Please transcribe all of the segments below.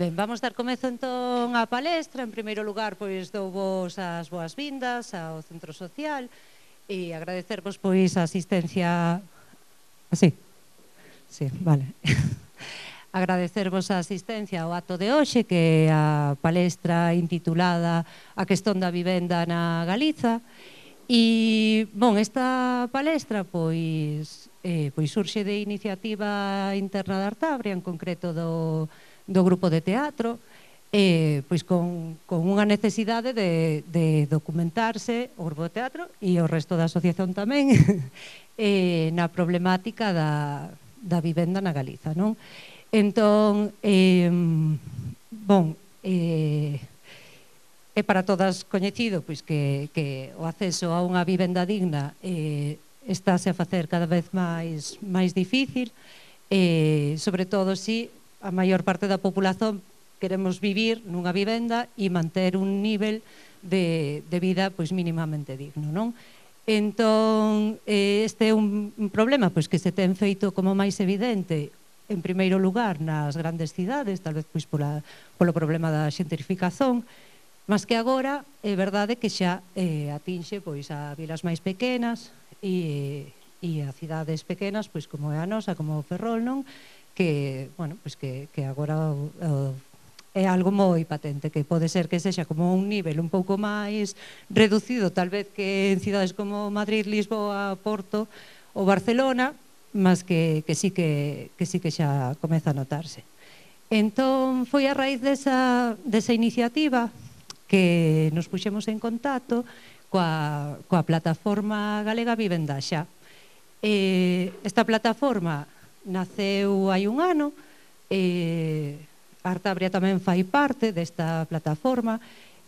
Ben, vamos dar comezo entón á palestra. En primeiro lugar, pois dou vos as boas vindas ao Centro Social e agradecervos pois a asistencia ah, así. Sí, vale. agradecervos a asistencia ao acto de hoxe que é a palestra intitulada A questón da vivenda na Galiza e, bon, esta palestra pois, eh, pois surxe de iniciativa interna da Artabria en concreto do do grupo de teatro, eh, pois con, con unha necesidade de, de documentarse o Grupo de Teatro e o resto da asociación tamén eh, na problemática da, da vivenda na Galiza. Non? Entón, eh, bon, eh, é para todas coñecido pois que, que o acceso a unha vivenda digna eh, estáse a facer cada vez máis máis difícil, eh, sobre todo si a maior parte da populación queremos vivir nunha vivenda e manter un nivel de, de vida pois mínimamente digno, non? Entón, eh, este é un problema pois que se ten feito como máis evidente en primeiro lugar nas grandes cidades, tal vez pois pola, polo problema da xentrificación, mas que agora é verdade que xa eh, atinxe pois a vilas máis pequenas e, e a cidades pequenas, pois como é a nosa, como o Ferrol, non? que, bueno, pues que, que agora o, o, é algo moi patente, que pode ser que sexa como un nivel un pouco máis reducido, tal vez que en cidades como Madrid, Lisboa, Porto ou Barcelona, mas que, que, sí que, que sí que xa comeza a notarse. Entón, foi a raíz desa, desa iniciativa que nos puxemos en contacto coa, coa plataforma galega Vivenda xa. Eh, esta plataforma Naceu hai un ano e Artabria tamén fai parte desta plataforma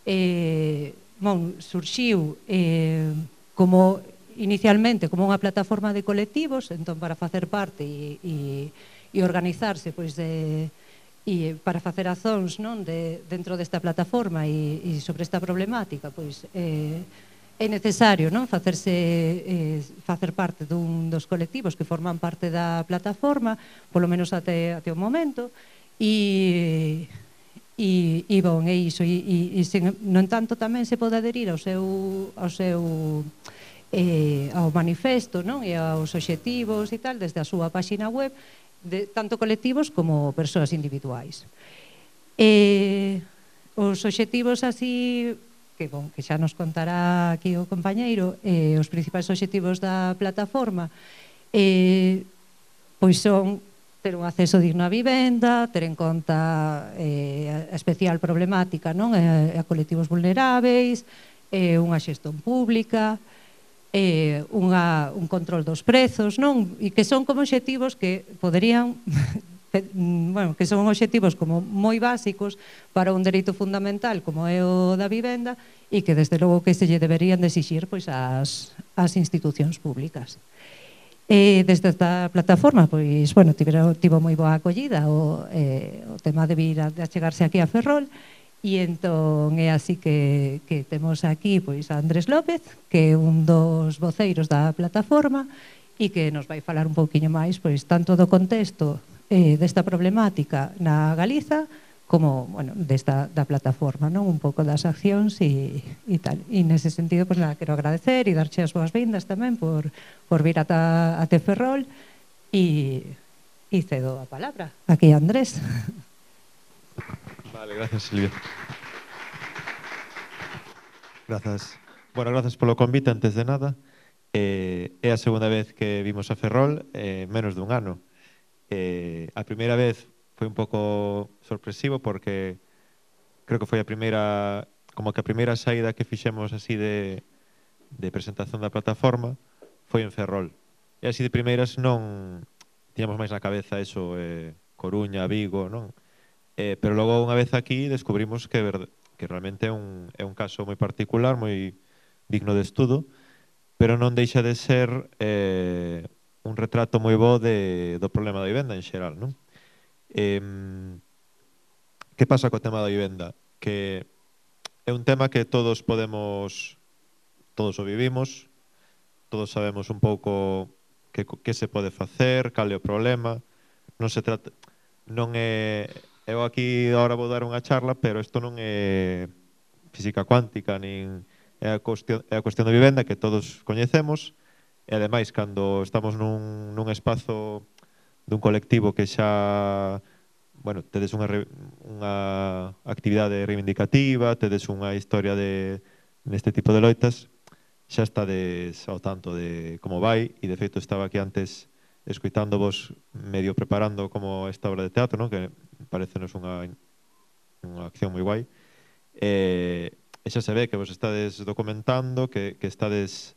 e bon, surxiu eh, como inicialmente como unha plataforma de colectivos entón para facer parte e, e, e organizarse pois de, e para facer azóns non de, dentro desta plataforma e, e sobre esta problemática pois eh, é necesario non facerse eh, facer parte dun dos colectivos que forman parte da plataforma, polo menos até, até o momento, e e, e bon, é iso e, e, e sen, no entanto tamén se pode aderir ao seu ao seu eh, ao manifesto non? e aos obxectivos e tal desde a súa páxina web de tanto colectivos como persoas individuais eh, os obxectivos así que, bon, que xa nos contará aquí o compañeiro, eh, os principais obxectivos da plataforma, eh, pois son ter un acceso digno á vivenda, ter en conta eh, a especial problemática non eh, a colectivos vulneráveis, eh, unha xestón pública, eh, unha, un control dos prezos, non? E que son como obxectivos que poderían Mm, bueno, que son obxectivos como moi básicos para un dereito fundamental como é o da vivenda e que desde logo que se lle deberían de exixir pois as, as institucións públicas. E desde esta plataforma, pois, bueno, tivera, tivo moi boa acollida o, eh, o tema de vir a, de achegarse aquí a Ferrol E entón é así que, que temos aquí pois a Andrés López, que é un dos voceiros da plataforma e que nos vai falar un pouquiño máis pois tanto do contexto eh, desta problemática na Galiza como, bueno, desta da plataforma, non? Un pouco das accións e, e tal. E nese sentido, pois, pues, nada, quero agradecer e darche as boas vindas tamén por, por vir ata, a Teferrol e, e cedo a palabra. Aquí Andrés. Vale, gracias, Silvia. Grazas. Bueno, grazas polo convite antes de nada. Eh, é a segunda vez que vimos a Ferrol, eh, menos dun ano. Eh, a primeira vez foi un pouco sorpresivo porque creo que foi a primeira como que a primeira saída que fixemos así de, de presentación da plataforma foi en Ferrol. E así de primeiras non tiñamos máis na cabeza eso, eh, Coruña, Vigo, non? Eh, pero logo unha vez aquí descubrimos que, que realmente é un, é un caso moi particular, moi digno de estudo, pero non deixa de ser eh, un retrato moi bo de, do problema da vivenda en xeral, non? Eh, que pasa co tema da vivenda? Que é un tema que todos podemos, todos o vivimos, todos sabemos un pouco que, que se pode facer, cal é o problema, non se trata, non é, eu aquí agora vou dar unha charla, pero isto non é física cuántica, nin é a cuestión, é a cuestión da vivenda que todos coñecemos, E ademais, cando estamos nun, nun espazo dun colectivo que xa bueno, tedes unha, unha actividade reivindicativa, tedes unha historia de, neste tipo de loitas, xa estades ao tanto de como vai, e de feito estaba aquí antes escuitando vos medio preparando como esta obra de teatro, non? que parecenos unha, unha acción moi guai, e, e xa se ve que vos estades documentando, que, que estades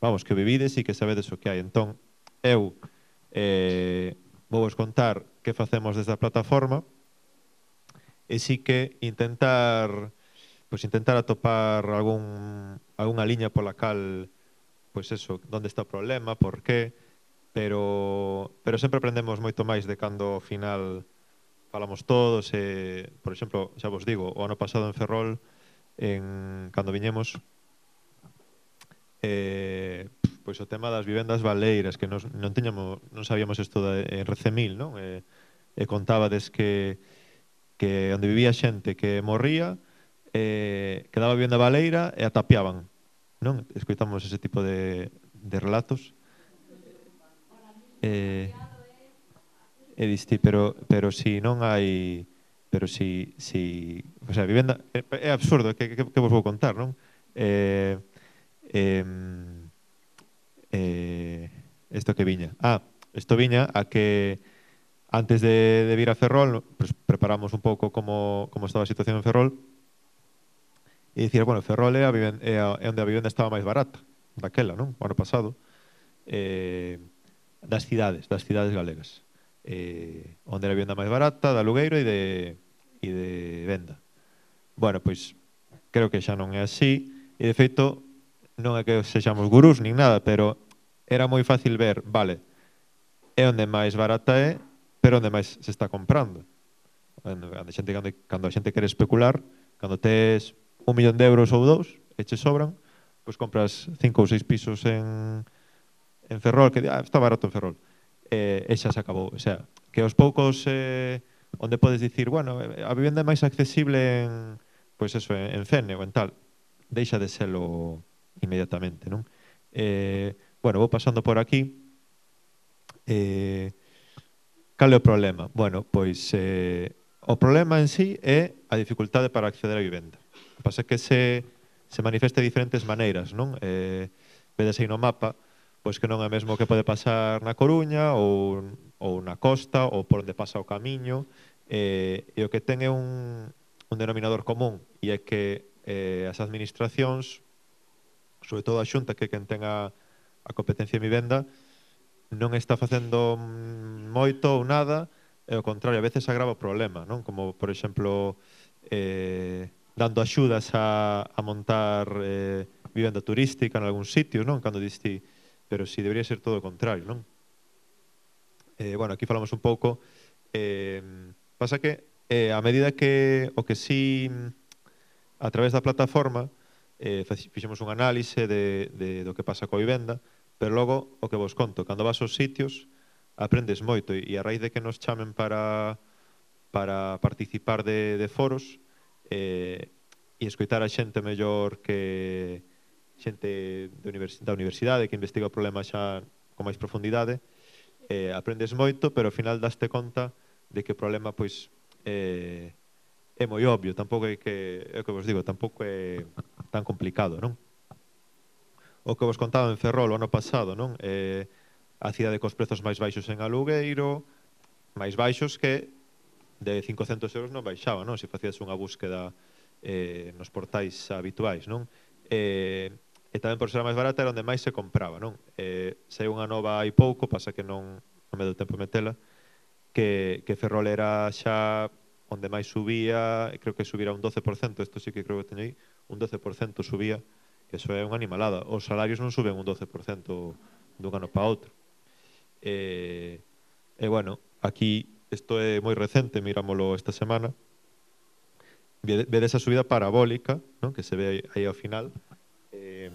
vamos, que vivides e que sabedes o que hai. Entón, eu eh, vou vos contar que facemos desde a plataforma e si que intentar pois intentar atopar algún, alguna liña pola cal pois eso, onde está o problema, por qué, pero, pero sempre aprendemos moito máis de cando ao final falamos todos, e, por exemplo, xa vos digo, o ano pasado en Ferrol, en, cando viñemos, eh, pois o tema das vivendas baleiras, que nos, non teñamos, non sabíamos isto da RC1000, non? Eh, e contabades que que onde vivía xente que morría, eh, quedaba vivenda baleira e a tapiaban. Non? Escoitamos ese tipo de, de relatos. Eh, e diste, pero, pero si non hai pero si, si o sea, vivenda é, é absurdo que, que, que vos vou contar, non? Eh, eh, eh, esto que viña. Ah, esto viña a que antes de, de vir a Ferrol pues, preparamos un pouco como, como estaba a situación en Ferrol e dicir, bueno, Ferrol é, a viven, é, a, é onde a vivenda estaba máis barata daquela, non? O ano pasado eh, das cidades, das cidades galegas eh, onde era a vivenda máis barata da Lugueiro e de, e de venda Bueno, pois creo que xa non é así e de feito non é que sexamos gurús nin nada, pero era moi fácil ver, vale, é onde máis barata é, pero onde máis se está comprando. Cando a xente, cando, cando a xente quere especular, cando tes un millón de euros ou dous, e che sobran, pois compras cinco ou seis pisos en, en Ferrol, que ah, está barato en Ferrol, e, e xa se acabou. O sea, que aos poucos eh, onde podes dicir, bueno, a vivenda é máis accesible en, pois eso, en, en Fene ou en tal, deixa de ser o, inmediatamente, non? Eh, bueno, vou pasando por aquí. Eh, cal é o problema? Bueno, pois eh, o problema en sí é a dificultade para acceder á vivenda. O que pasa é que se, se manifesta de diferentes maneiras, non? Eh, vedes aí no mapa, pois que non é mesmo que pode pasar na Coruña ou, ou na costa ou por onde pasa o camiño eh, e o que ten é un, un denominador común e é que eh, as administracións sobre todo a Xunta, que quen ten a, a competencia en vivenda, non está facendo moito ou nada, e ao contrario, a veces agrava o problema, non? Como, por exemplo, eh, dando axudas a, a montar eh, vivenda turística en algún sitio, non? Cando diste, pero si debería ser todo o contrario, non? Eh, bueno, aquí falamos un pouco eh, pasa que eh, a medida que o que si sí, a través da plataforma eh, fixemos un análise de, de, do que pasa coa vivenda, pero logo o que vos conto, cando vas aos sitios aprendes moito e a raíz de que nos chamen para para participar de, de foros eh, e escoitar a xente mellor que xente de univers, da universidade que investiga o problema xa con máis profundidade eh, aprendes moito pero ao final daste conta de que o problema pois eh, é moi obvio, tampouco é que, é o que vos digo, tampouco é tan complicado, non? O que vos contaba en Ferrol o ano pasado, non? Eh, a cidade cos prezos máis baixos en alugueiro, máis baixos que de 500 euros non baixaba, non? Se facías unha búsqueda eh, nos portais habituais, non? Eh, e tamén por ser máis barata era onde máis se compraba, non? Eh, sei unha nova hai pouco, pasa que non, non me deu tempo metela, que, que Ferrol era xa onde máis subía, creo que subirá un 12%, isto sí que creo que teño aí, un 12% subía, que eso é unha animalada. Os salarios non suben un 12% dun ano para outro. E, e bueno, aquí isto é moi recente, mirámolo esta semana, ve esa subida parabólica, non? que se ve aí ao final, eh,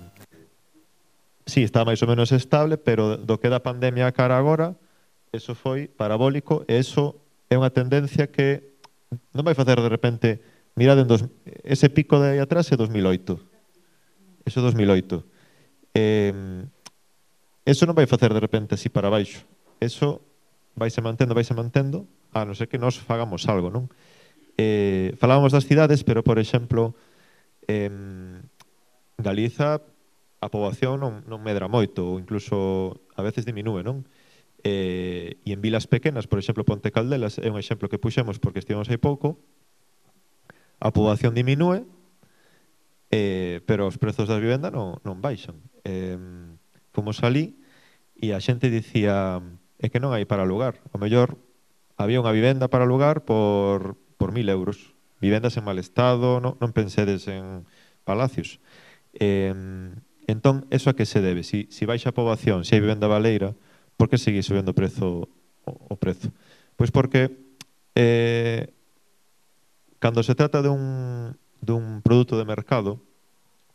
sí, está máis ou menos estable, pero do que da pandemia a cara agora, eso foi parabólico, e eso é unha tendencia que Non vai facer de repente, mirade en dos, ese pico de aí atrás é 2008. Eso é 2008. Eh, eso non vai facer de repente así para baixo. Eso vaise mantendo, vaise mantendo, a non ser que nos fagamos algo, non? Eh, falábamos das cidades, pero, por exemplo, eh, Galiza, a poboación non, non medra moito, ou incluso a veces diminúe, non? eh, e en vilas pequenas, por exemplo, Ponte Caldelas é un exemplo que puxemos porque estivemos aí pouco, a poboación diminúe, eh, pero os prezos da vivenda non, non baixan. Eh, fomos ali e a xente dicía é que non hai para alugar. O mellor había unha vivenda para alugar por, por mil euros. Vivendas en mal estado, non, non pensedes en palacios. Eh, entón, eso a que se debe? Si, si baixa a poboación, se hai vivenda baleira, por que sigue subindo o prezo o prezo? Pois porque eh, cando se trata de un, dun produto de mercado,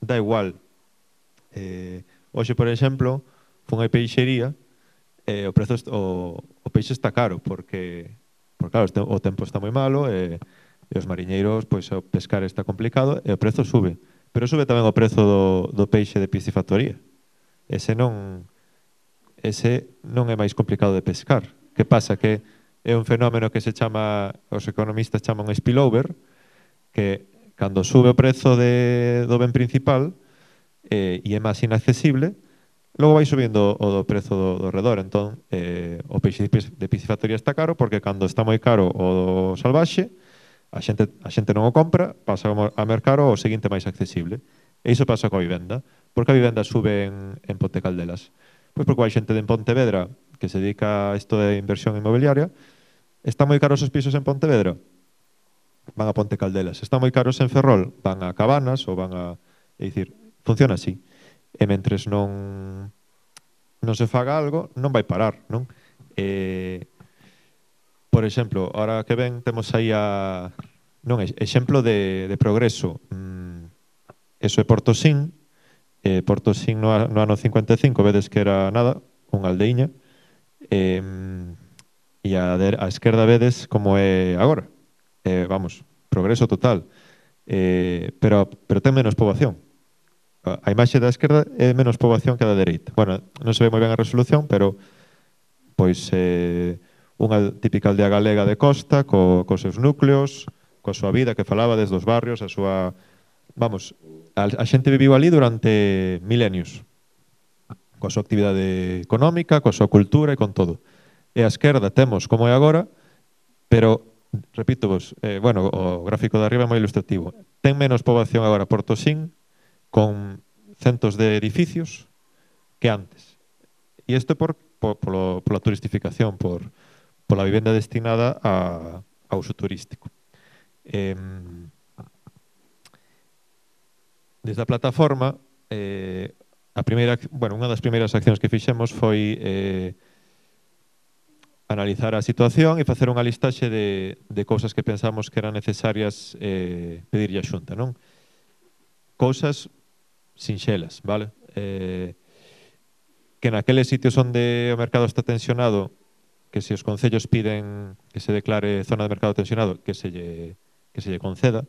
da igual. Eh, hoxe, por exemplo, fun a peixería e eh, o prezo o, o peixe está caro porque porque claro, o tempo está moi malo e, e os mariñeiros pois o pescar está complicado e o prezo sube, pero sube tamén o prezo do, do peixe de piscifactoría. Ese non ese non é máis complicado de pescar. Que pasa que é un fenómeno que se chama, os economistas chaman spillover, que cando sube o prezo de, do ben principal eh, e é máis inaccesible, logo vai subindo o do prezo do, do redor. Entón, eh, o peixe de piscifactoría está caro porque cando está moi caro o do salvaxe, a xente, a xente non o compra, pasa a mercado o seguinte máis accesible. E iso pasa coa vivenda, porque a vivenda sube en, en Ponte Caldelas. Pois porque hai xente de Pontevedra que se dedica a isto de inversión inmobiliaria. Están moi caros os pisos en Pontevedra? Van a Ponte Caldelas. Están moi caros en Ferrol? Van a Cabanas ou van a... É dicir, funciona así. E mentres non non se faga algo, non vai parar, non? Eh, por exemplo, ahora que ven temos aí a non, exemplo de, de progreso. Mm, eso é Portosín, Eh, Portosín no, no ano 55 vedes que era nada, unha aldeiña, eh, e a, der, a esquerda vedes como é agora. Eh, vamos, progreso total. Eh, pero, pero ten menos poboación. A imaxe da esquerda é menos poboación que a da dereita. Bueno, non se ve moi ben a resolución, pero pois eh, unha típica aldea galega de costa, co, cos seus núcleos, coa súa vida que falaba desde os barrios, a súa... Vamos, a, a xente viviu ali durante milenios coa súa actividade económica, coa súa cultura e con todo. E a esquerda temos como é agora, pero repito vos, eh, bueno, o gráfico de arriba é moi ilustrativo. Ten menos poboación agora Portosín con centos de edificios que antes. E isto por, por, polo, pola turistificación, por, pola vivenda destinada a, a uso turístico. Eh, Desde a plataforma, eh, a primeira, bueno, unha das primeiras accións que fixemos foi eh, analizar a situación e facer unha listaxe de, de cousas que pensamos que eran necesarias eh, pedirlle a xunta, non? Cousas sinxelas, vale? Eh, que naqueles sitios onde o mercado está tensionado, que se os concellos piden que se declare zona de mercado tensionado, que se lle, que se lle conceda,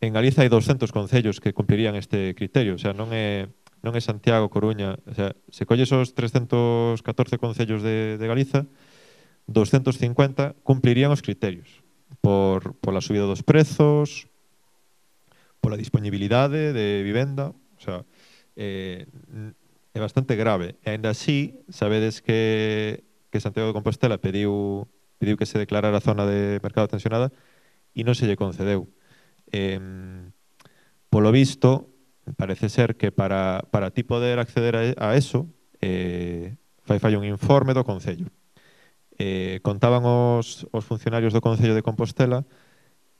en Galiza hai 200 concellos que cumplirían este criterio, o sea, non é non é Santiago, Coruña, o sea, se colles os 314 concellos de, de Galiza, 250 cumplirían os criterios por, pola subida dos prezos, pola disponibilidade de vivenda, o sea, eh, é bastante grave. E ainda así, sabedes que, que Santiago de Compostela pediu, pediu que se declarara zona de mercado tensionada e non se lle concedeu eh, polo visto, parece ser que para, para ti poder acceder a, a eso, eh, fai fai un informe do Concello. Eh, contaban os, os funcionarios do Concello de Compostela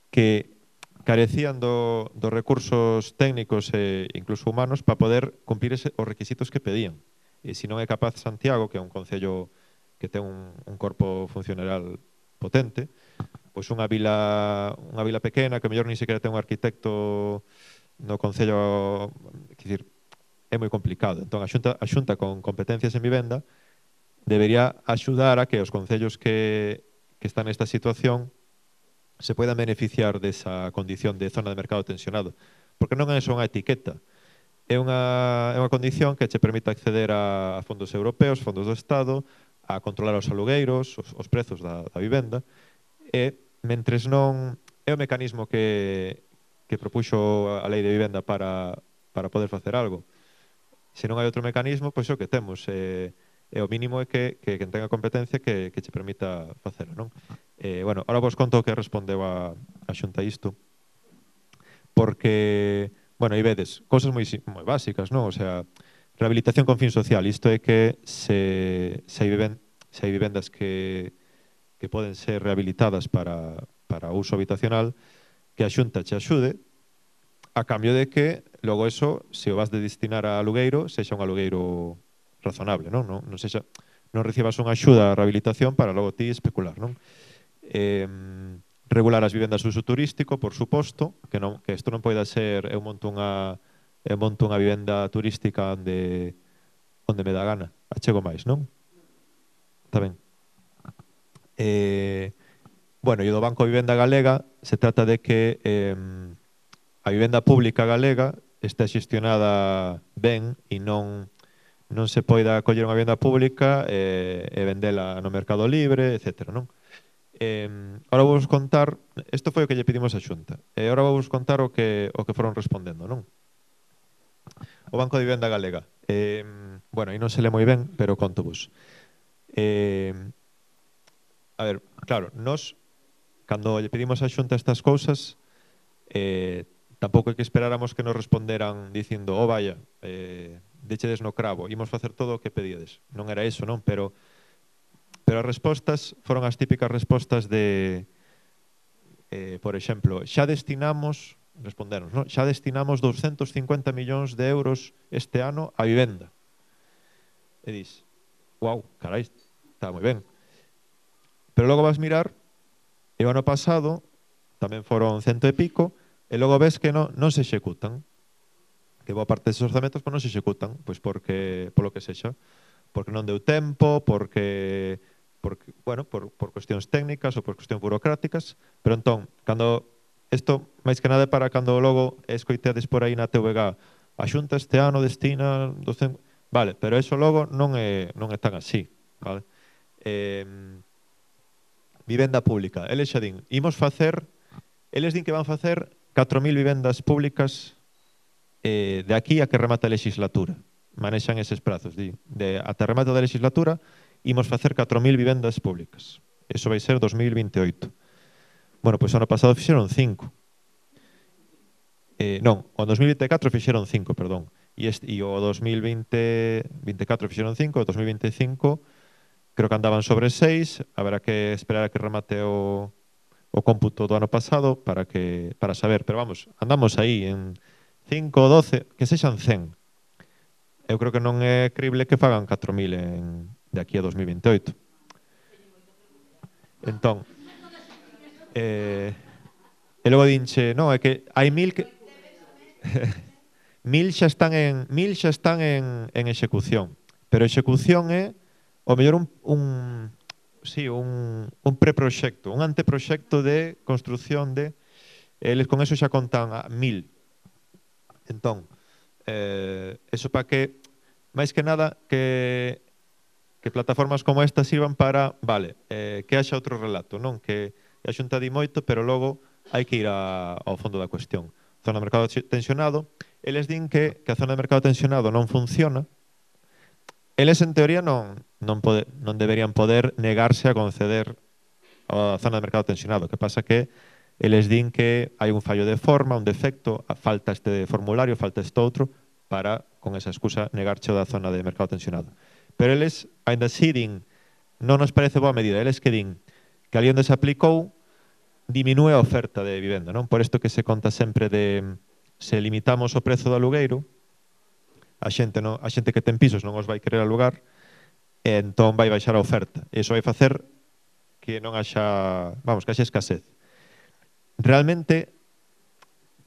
que carecían do, dos recursos técnicos e incluso humanos para poder cumprir ese, os requisitos que pedían. E se non é capaz Santiago, que é un concello que ten un, un corpo funcional potente, pois unha vila unha vila pequena que mellor nin sequera ten un arquitecto no concello, quer dizer, é moi complicado. Entón a Xunta a Xunta con competencias en vivenda debería axudar a que os concellos que que están nesta situación se poidan beneficiar desa condición de zona de mercado tensionado, porque non é só unha etiqueta, é unha, é unha condición que che permite acceder a fondos europeos, fondos do Estado, a controlar os alugueiros, os, os prezos da, da vivenda, e mentres non é o mecanismo que, que propuxo a lei de vivenda para, para poder facer algo. Se non hai outro mecanismo, pois o que temos. é, e o mínimo é que, que quen tenga competencia que, que che permita facelo, non? E, bueno, ahora vos conto o que respondeu a, a xunta isto. Porque, bueno, aí vedes, cousas moi, moi básicas, non? O sea, rehabilitación con fin social. Isto é que se, se, hai, viven, se hai vivendas que, que poden ser rehabilitadas para, para uso habitacional, que a Xunta che axude, a cambio de que logo eso, se o vas de destinar a alugueiro, sexa un alugueiro razonable, non? Non, non sexa non recibas unha axuda a rehabilitación para logo ti especular, non? Eh, regular as vivendas de uso turístico, por suposto, que non que isto non poida ser eu monto unha eu monto unha vivenda turística onde onde me dá gana, achego máis, non? Está ben eh, bueno, e do Banco de Vivenda Galega se trata de que eh, a vivenda pública galega está xestionada ben e non non se poida coller unha vivenda pública eh, e vendela no mercado libre, etc. Non? Eh, ahora vou contar, isto foi o que lle pedimos a Xunta, e eh, ahora vou contar o que, o que foron respondendo, non? O Banco de Vivenda Galega. Eh, bueno, aí non se le moi ben, pero conto vos. Eh, a ver, claro, nos cando lle pedimos a Xunta estas cousas eh, tampouco é que esperáramos que nos responderan dicindo, oh vaya, eh, dechedes no cravo, imos facer todo o que pedíades. Non era iso, non? Pero, pero as respostas foron as típicas respostas de, eh, por exemplo, xa destinamos, responderon, non? xa destinamos 250 millóns de euros este ano a vivenda. E dis, wow, carai, está moi ben. Pero logo vas mirar, e o ano pasado tamén foron cento e pico, e logo ves que non, non se executan. Que boa parte deses orzamentos pois non se executan, pois porque polo que sexa, porque non deu tempo, porque porque, bueno, por, por cuestións técnicas ou por cuestións burocráticas, pero entón, cando isto máis que nada para cando logo escoiteades por aí na TVG a Xunta este ano destina 200... Vale, pero eso logo non é, non é tan así. Vale? Eh, vivenda pública. Eles xa din, imos facer, eles din que van facer 4.000 vivendas públicas eh, de aquí a que remata a legislatura. Manexan eses prazos. Di, de, ata remate da legislatura, imos facer 4.000 vivendas públicas. Eso vai ser 2028. Bueno, pois ano pasado fixeron 5. Eh, non, o 2024 fixeron 5, perdón. E, este, e o 2020, 24 fixeron 5, o 2025 creo que andaban sobre 6, haberá que esperar a que remate o, o cómputo do ano pasado para que para saber, pero vamos, andamos aí en 5 ou 12, que sexan 100. Eu creo que non é crible que fagan 4000 en de aquí a 2028. Entón, eh, e logo dinche, non, é que hai mil que... mil xa están en mil xa están en, en execución pero execución é o mellor un, un sí, un, un preproxecto, un anteproxecto de construción de eh, eles con eso xa contan a mil. Entón, eh, eso para que máis que nada que que plataformas como esta sirvan para, vale, eh, que haxa outro relato, non? Que a xunta di moito, pero logo hai que ir a, ao fondo da cuestión. Zona de mercado tensionado, eles din que, que a zona de mercado tensionado non funciona, eles en teoría non, non, pode, non deberían poder negarse a conceder a zona de mercado tensionado. Que pasa que eles din que hai un fallo de forma, un defecto, falta este formulario, falta este outro, para, con esa excusa, negarche da zona de mercado tensionado. Pero eles, ainda así, din, non nos parece boa medida, eles que din que ali onde se aplicou diminúe a oferta de vivenda, non? Por isto que se conta sempre de se limitamos o prezo do alugueiro, a xente, non, a xente que ten pisos non os vai querer alugar, e entón vai baixar a oferta. E iso vai facer que non haxa, vamos, que haxa escasez. Realmente,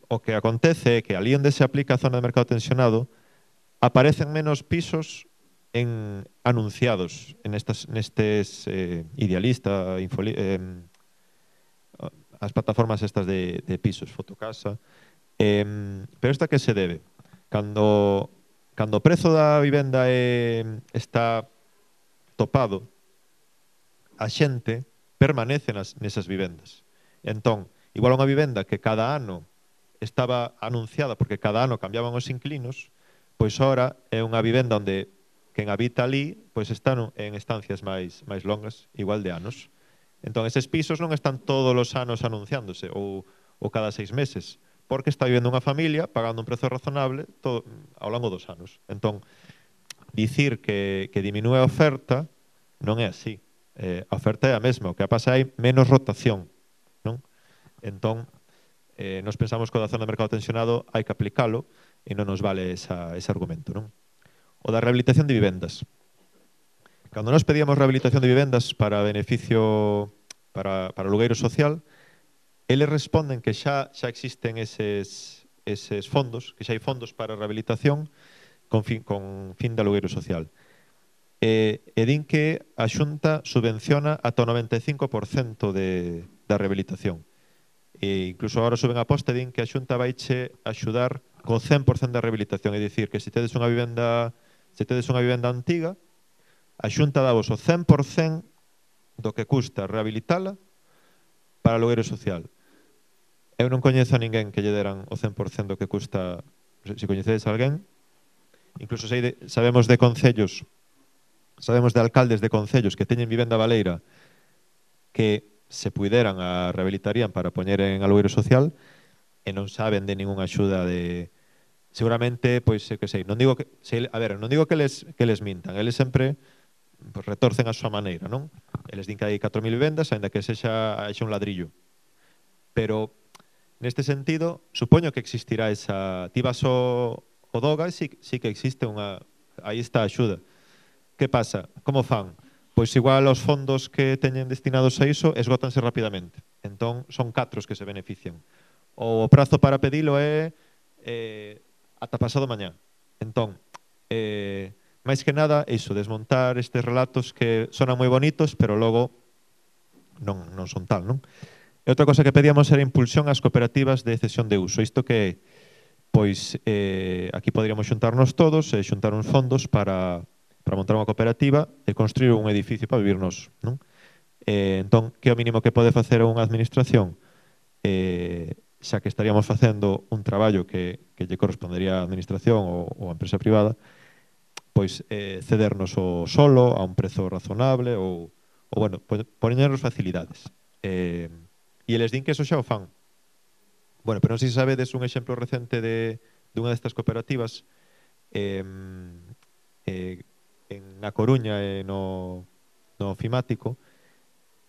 o que acontece é que ali onde se aplica a zona de mercado tensionado, aparecen menos pisos en anunciados en estas nestes eh, idealista, infoli, eh, as plataformas estas de, de pisos, fotocasa. Eh, pero esta que se debe? Cando cando o prezo da vivenda é, está topado a xente permanece nas, nesas vivendas. Entón, igual unha vivenda que cada ano estaba anunciada porque cada ano cambiaban os inclinos, pois ora é unha vivenda onde quen habita ali pois están en estancias máis máis longas, igual de anos. Entón, eses pisos non están todos os anos anunciándose ou, ou cada seis meses, porque está vivendo unha familia pagando un prezo razonable todo, ao longo dos anos. Entón, dicir que, que diminúe a oferta non é así. Eh, a oferta é a mesma, o que pasa é menos rotación. Non? Entón, eh, nos pensamos que o da zona de mercado tensionado hai que aplicalo e non nos vale esa, ese argumento. Non? O da rehabilitación de vivendas. Cando nos pedíamos rehabilitación de vivendas para beneficio para, para o lugueiro social, eles responden que xa xa existen eses, eses fondos, que xa hai fondos para rehabilitación, con fin, con fin de alugueiro social. E, e din que a Xunta subvenciona ata o 95% de, da rehabilitación. E incluso agora suben a posta e din que a Xunta vaiche axudar co 100% da rehabilitación, é dicir, que se tedes unha vivenda se tedes unha vivenda antiga, a Xunta davos o 100% do que custa rehabilitala para alugueiro social. Eu non coñezo a ninguén que lle deran o 100% do que custa, se coñecedes a alguén, incluso sei de, sabemos de concellos, sabemos de alcaldes de concellos que teñen vivenda valeira que se puderan a rehabilitarían para poñer en alugueiro social e non saben de ningunha axuda de seguramente pois sei que sei, non digo que sei, a ver, non digo que les que les mintan, eles sempre pues, retorcen a súa maneira, non? Eles din que hai 4.000 vendas, aínda que sexa xa un ladrillo. Pero neste sentido, supoño que existirá esa ti vas O DOGA sí, sí que existe unha... Aí está a axuda. Que pasa? Como fan? Pois igual os fondos que teñen destinados a iso esgotanse rapidamente. Entón, son catros que se benefician. O prazo para pedilo é eh, ata pasado mañá. Entón, eh, máis que nada, iso, desmontar estes relatos que sonan moi bonitos, pero logo non, non son tal, non? E outra cosa que pedíamos era impulsión ás cooperativas de cesión de uso. Isto que é pois eh, aquí poderíamos xuntarnos todos e eh, xuntar uns fondos para, para montar unha cooperativa e construir un edificio para vivirnos. Non? Eh, entón, que é o mínimo que pode facer unha administración? Eh, xa que estaríamos facendo un traballo que, que lle correspondería á administración ou, ou á empresa privada, pois eh, cedernos o solo a un prezo razonable ou, ou bueno, poñernos facilidades. Eh, e eles din que eso xa o fan, Bueno, pero non sei se sabedes un exemplo recente de, dunha destas cooperativas eh, eh, en A Coruña e eh, no, no Fimático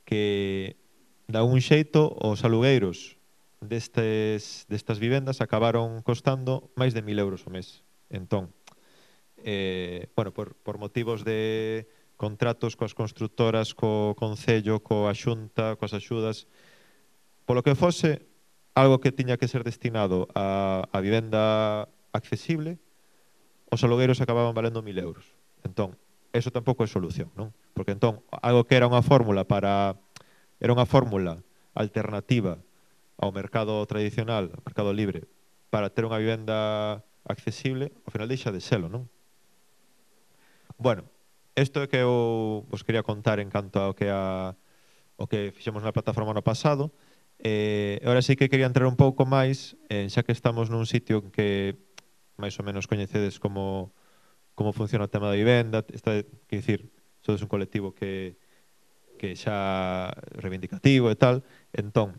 que da un xeito os alugueiros destes, destas vivendas acabaron costando máis de mil euros o mes. Entón, eh, bueno, por, por motivos de contratos coas constructoras, co Concello, coa Xunta, coas axudas, polo que fose, algo que tiña que ser destinado a, a vivenda accesible, os alugueiros acababan valendo 1.000 euros. Entón, eso tampouco é solución, non? Porque entón, algo que era unha fórmula para era unha fórmula alternativa ao mercado tradicional, ao mercado libre, para ter unha vivenda accesible, ao final deixa de selo, non? Bueno, isto é que eu vos quería contar en canto ao que a, o que fixemos na plataforma no pasado, Eh, ahora sí que quería entrar un pouco máis, eh, xa que estamos nun sitio que máis ou menos coñecedes como como funciona o tema da vivenda, está, que dicir, sodes un colectivo que que xa reivindicativo e tal, entón,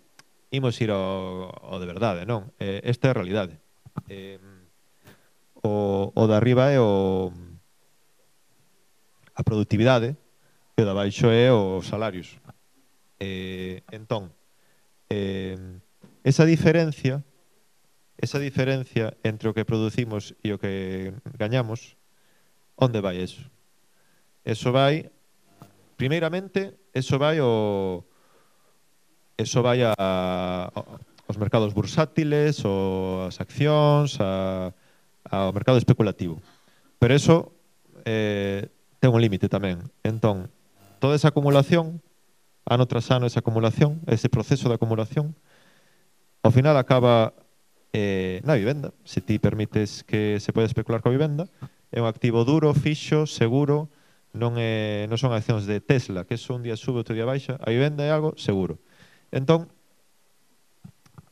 imos ir ao, ao de verdade, non? Eh, esta é a realidade. Eh, o, o de arriba é o a productividade e o de abaixo é os salarios. Eh, entón, Eh, esa diferencia esa diferencia entre o que producimos e o que gañamos, onde vai eso? Eso vai, primeiramente, eso vai o eso vai a, a os mercados bursátiles, o as accións, a, ao mercado especulativo. Pero eso eh, ten un límite tamén. Entón, toda esa acumulación ano tras ano esa acumulación, ese proceso de acumulación, ao final acaba eh, na vivenda. Se ti permites que se pode especular coa vivenda, é un activo duro, fixo, seguro, non, é, non son accións de Tesla, que son un día sube, outro día baixa, a vivenda é algo seguro. Entón,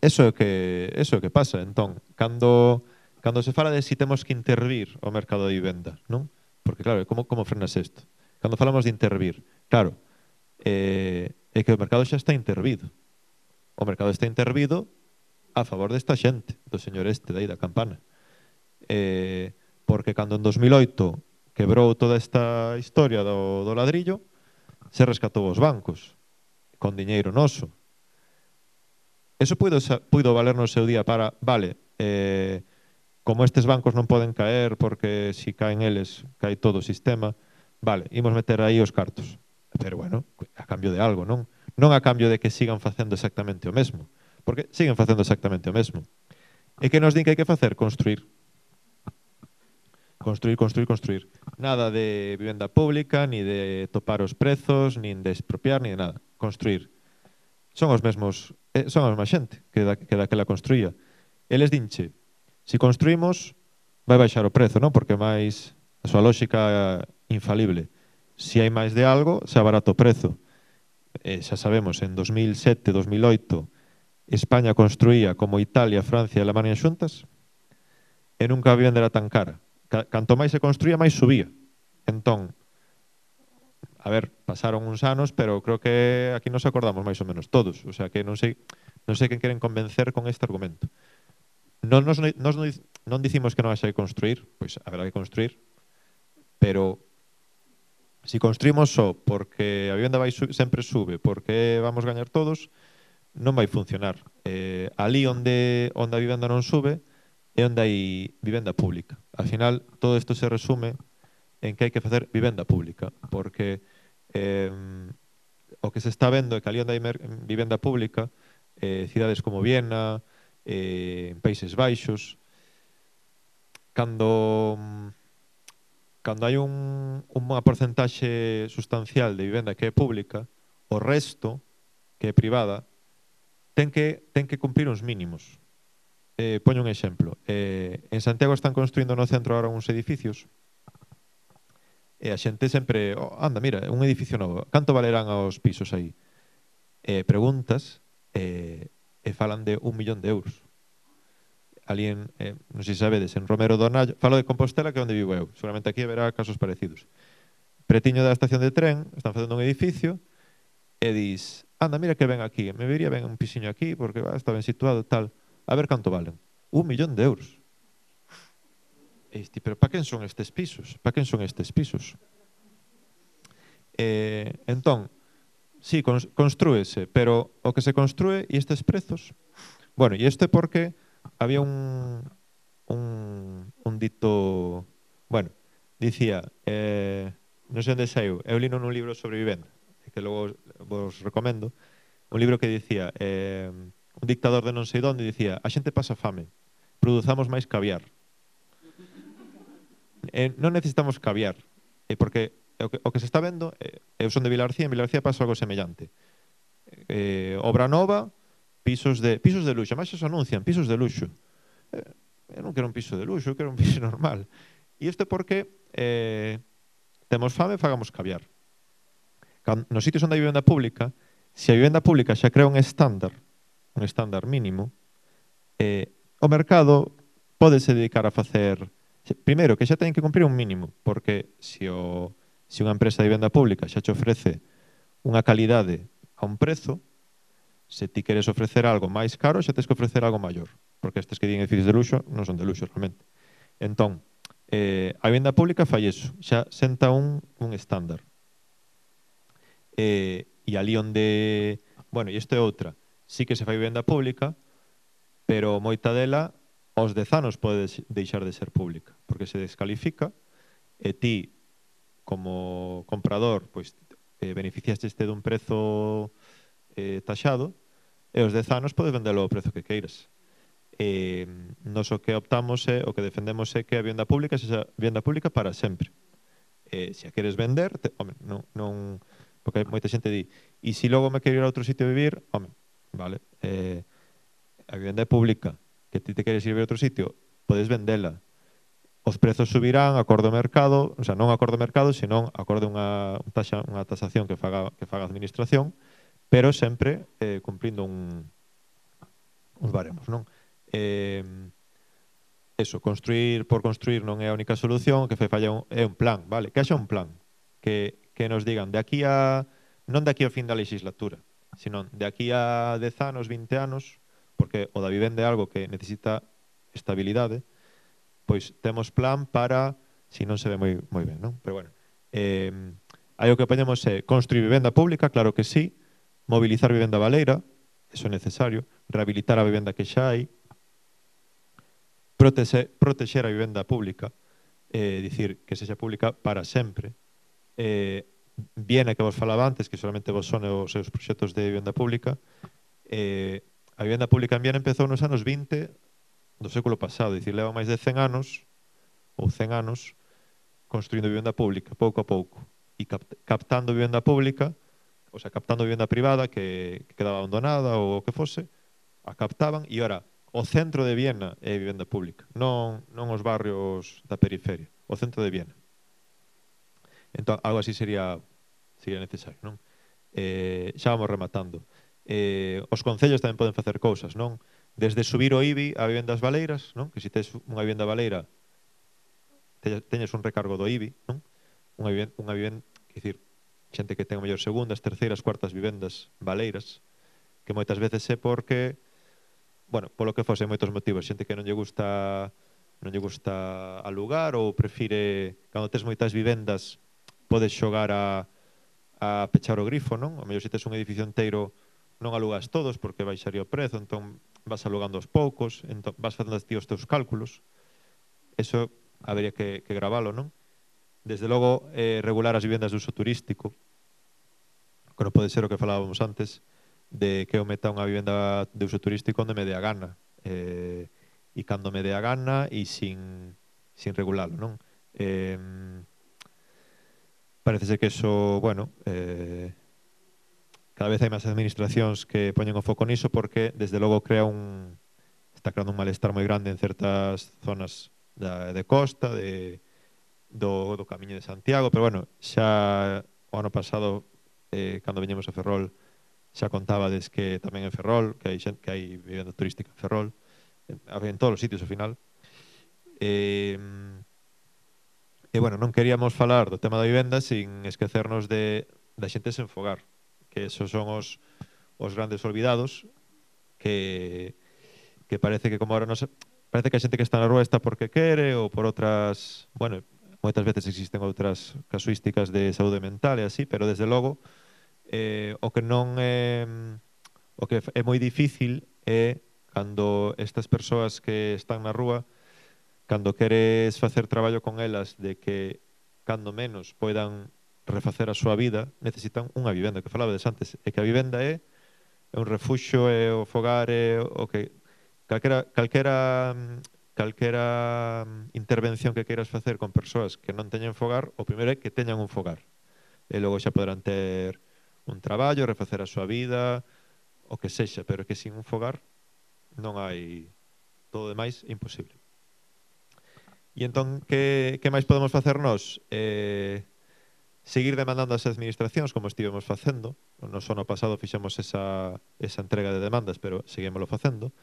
eso é que eso é que pasa. Entón, cando cando se fala de si temos que intervir o mercado de vivenda, non? Porque claro, como como frenas isto? Cando falamos de intervir, claro, eh, é que o mercado xa está intervido. O mercado está intervido a favor desta xente, do señor este dai da campana. Eh, porque cando en 2008 quebrou toda esta historia do, do ladrillo, se rescatou os bancos con diñeiro noso. Eso puido, puido valer no seu día para, vale, eh, como estes bancos non poden caer porque si caen eles, cae todo o sistema, vale, imos meter aí os cartos Pero bueno, a cambio de algo, non? Non a cambio de que sigan facendo exactamente o mesmo, porque siguen facendo exactamente o mesmo. E que nos din que hai que facer? Construir. Construir, construir, construir. Nada de vivenda pública, ni de topar os prezos, nin de expropiar, ni de nada. Construir. Son os mesmos, eh, son a mesma xente que, da, que daquela construía. Eles dinche, se si construimos, vai baixar o prezo, non? Porque máis a súa lógica infalible se hai máis de algo, se abarata o prezo. Eh, xa sabemos, en 2007, 2008, España construía como Italia, Francia e Alemania xuntas, e nunca a vivenda era tan cara. Canto máis se construía, máis subía. Entón, a ver, pasaron uns anos, pero creo que aquí nos acordamos máis ou menos todos. O sea, que non sei, non sei quen queren convencer con este argumento. Non, nos, nos, non dicimos que non haxa que construir, pois haberá que construir, pero si construímos só porque a vivenda vai sempre sube, porque vamos gañar todos, non vai funcionar. Eh, ali onde onde a vivenda non sube é onde hai vivenda pública. Al final todo isto se resume en que hai que facer vivenda pública, porque eh, o que se está vendo é que ali onde hai vivenda pública, eh, cidades como Viena, eh, Países Baixos, cando cando hai un, unha porcentaxe sustancial de vivenda que é pública, o resto, que é privada, ten que, ten que cumprir uns mínimos. Eh, poño un exemplo. Eh, en Santiago están construindo no centro ahora uns edificios e a xente sempre, oh, anda, mira, un edificio novo, canto valerán os pisos aí? Eh, preguntas eh, e falan de un millón de euros ali en, eh, non sei se sabedes, en Romero do falo de Compostela que é onde vivo eu, seguramente aquí haberá casos parecidos. Pretiño da estación de tren, están facendo un edificio, e dis, anda, mira que ven aquí, me vería ben un pisiño aquí, porque va, está ben situado tal, a ver canto valen. Un millón de euros. E diste, pero pa quen son estes pisos? Pa quen son estes pisos? Eh, entón, sí, construese, pero o que se construe e estes prezos, Bueno, e isto é porque había un, un, un dito, bueno, dicía, eh, non sei onde saiu, eu lino nun libro sobre vivenda, que logo vos recomendo, un libro que dicía, eh, un dictador de non sei donde dicía, a xente pasa fame, produzamos máis caviar. Eh, non necesitamos caviar, eh, porque o que, o que se está vendo, eh, eu son de Vilarcía, en Vilarcía pasa algo semellante. Eh, obra nova, pisos de pisos de luxo, máis se anuncian pisos de luxo. Eh, eu non quero un piso de luxo, eu quero un piso normal. E isto porque eh, temos fame, fagamos caviar. Cando, nos sitios onde hai vivenda pública, se a vivenda pública xa crea un estándar, un estándar mínimo, eh, o mercado pode se dedicar a facer Primeiro, que xa teñen que cumprir un mínimo, porque se, o, se unha empresa de vivenda pública xa te ofrece unha calidade a un prezo, se ti queres ofrecer algo máis caro, xa tens que ofrecer algo maior, porque estes que din edificios de luxo non son de luxo realmente. Entón, eh, a venda pública fai eso, xa senta un, un estándar. Eh, e ali onde... Bueno, e isto é outra. Sí que se fai venda pública, pero moita dela aos 10 anos pode deixar de ser pública, porque se descalifica e ti, como comprador, pois eh, beneficiaste este dun prezo eh, taxado, e os 10 anos podes vendelo ao prezo que queiras. E nos o que optamos é, o que defendemos é que a vivienda pública sexa vivienda pública para sempre. E se a queres vender, te, home, non, non, porque moita xente di, e se logo me quero ir a outro sitio a vivir, home, vale, eh, a vivienda é pública, que ti te queres ir a outro sitio, podes vendela. Os prezos subirán acordo ao mercado, o sea, non acordo ao mercado, senón acordo a unha taxa, unha tasación que faga que faga a administración, pero sempre eh, cumprindo un, uns baremos, non? Eh, eso, construir por construir non é a única solución, que fai falla un, é un plan, vale? Que haxa un plan, que, que nos digan de aquí a non de aquí ao fin da legislatura, sino de aquí a 10 anos, 20 anos, porque o da vivenda é algo que necesita estabilidade, pois temos plan para si non se ve moi moi ben, non? Pero bueno, eh, aí o que poñemos é construir vivenda pública, claro que sí, mobilizar vivenda baleira, eso é necesario, rehabilitar a vivenda que xa hai, protexer, protexer a vivenda pública, eh, dicir que sexa pública para sempre, eh, bien que vos falaba antes, que solamente vos son os seus proxectos de vivenda pública, eh, a vivenda pública en Viena empezou nos anos 20 do século pasado, dicir, leva máis de 100 anos, ou 100 anos, construindo vivenda pública, pouco a pouco, e captando vivenda pública, o sea, captando vivenda privada que, que quedaba abandonada ou o que fose, a captaban e ora o centro de Viena é vivenda pública, non, non os barrios da periferia, o centro de Viena. Entón, algo así sería sería necesario, non? Eh, xa vamos rematando. Eh, os concellos tamén poden facer cousas, non? Desde subir o IBI a vivendas valeiras, non? Que se tes unha vivenda valeira, teñes un recargo do IBI, non? Unha vivenda, unha vivenda, quer dizer, xente que ten mellor segundas, terceiras, cuartas vivendas baleiras, que moitas veces é porque bueno, polo que fose moitos motivos, xente que non lle gusta non lle gusta alugar ou prefire cando tes moitas vivendas podes xogar a a pechar o grifo, non? O mellor se tes un edificio inteiro non alugas todos porque baixaría o prezo, entón vas alugando aos poucos, entón vas facendo ti os teus cálculos. Eso habería que, que gravalo, non? desde logo eh, regular as vivendas de uso turístico, que non pode ser o que falábamos antes, de que eu meta unha vivenda de uso turístico onde me dé a gana, eh, e cando me dé a gana e sin, sin regularlo, non? Eh, parece ser que eso, bueno, eh, cada vez hai máis administracións que poñen o foco niso porque, desde logo, crea un, está creando un malestar moi grande en certas zonas da, de costa, de, do, do Camiño de Santiago, pero bueno, xa o ano pasado, eh, cando viñemos a Ferrol, xa contabades que tamén en Ferrol, que hai, xente, que hai vivenda turística en Ferrol, en, en todos os sitios ao final. E, e bueno, non queríamos falar do tema da vivenda sin esquecernos de, da xente sen fogar, que esos son os, os grandes olvidados que que parece que como ahora non se, parece que a xente que está na rúa está porque quere ou por outras, bueno, moitas veces existen outras casuísticas de saúde mental e así, pero desde logo eh, o que non é o que é moi difícil é cando estas persoas que están na rúa cando queres facer traballo con elas de que cando menos poidan refacer a súa vida necesitan unha vivenda que falabades antes e que a vivenda é, é un refuxo é o fogar é o que calquera, calquera calquera mm, intervención que queiras facer con persoas que non teñen fogar, o primeiro é que teñan un fogar. E logo xa poderán ter un traballo, refacer a súa vida, o que sexa, pero que sin un fogar non hai todo demais imposible. E entón, que, que máis podemos facer nós? Eh, seguir demandando as administracións como estivemos facendo. No só no pasado fixemos esa, esa entrega de demandas, pero seguímoslo facendo.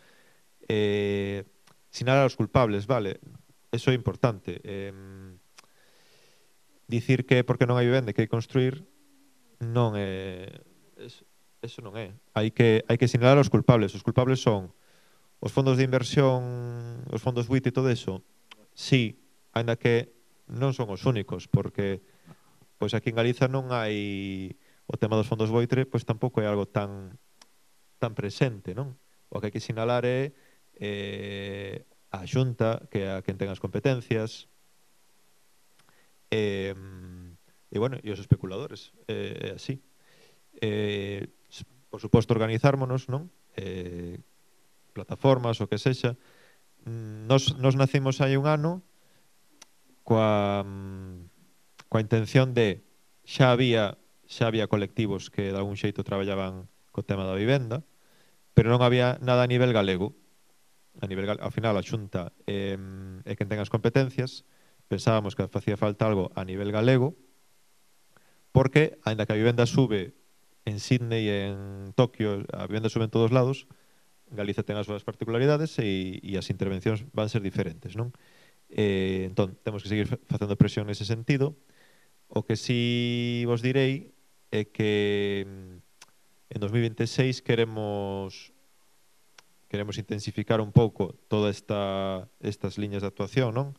Eh, sinalar aos culpables, vale, eso é importante. Eh, dicir que porque non hai vivenda que hai construir non é eso, eso non é. Hai que hai que sinalar aos culpables. Os culpables son os fondos de inversión, os fondos buit e todo eso. Sí, ainda que non son os únicos, porque pois aquí en Galiza non hai o tema dos fondos boitre, pois tampouco é algo tan tan presente, non? O que hai que sinalar é eh, a Xunta, que é a quen ten as competencias, eh, e, bueno, e os especuladores, eh, así. Eh, por suposto, organizármonos, non? Eh, plataformas, o que sexa. Nos, nos nacimos hai un ano coa, coa intención de xa había xa había colectivos que de algún xeito traballaban co tema da vivenda, pero non había nada a nivel galego a nivel ao final a Xunta eh, é quen ten as competencias, pensábamos que facía falta algo a nivel galego, porque, aínda que a vivenda sube en Sydney e en Tokio, a vivenda sube en todos lados, Galicia ten as súas particularidades e, e as intervencións van ser diferentes, non? Eh, entón, temos que seguir facendo presión nese sentido. O que si vos direi é que en 2026 queremos queremos intensificar un pouco toda esta, estas liñas de actuación, non?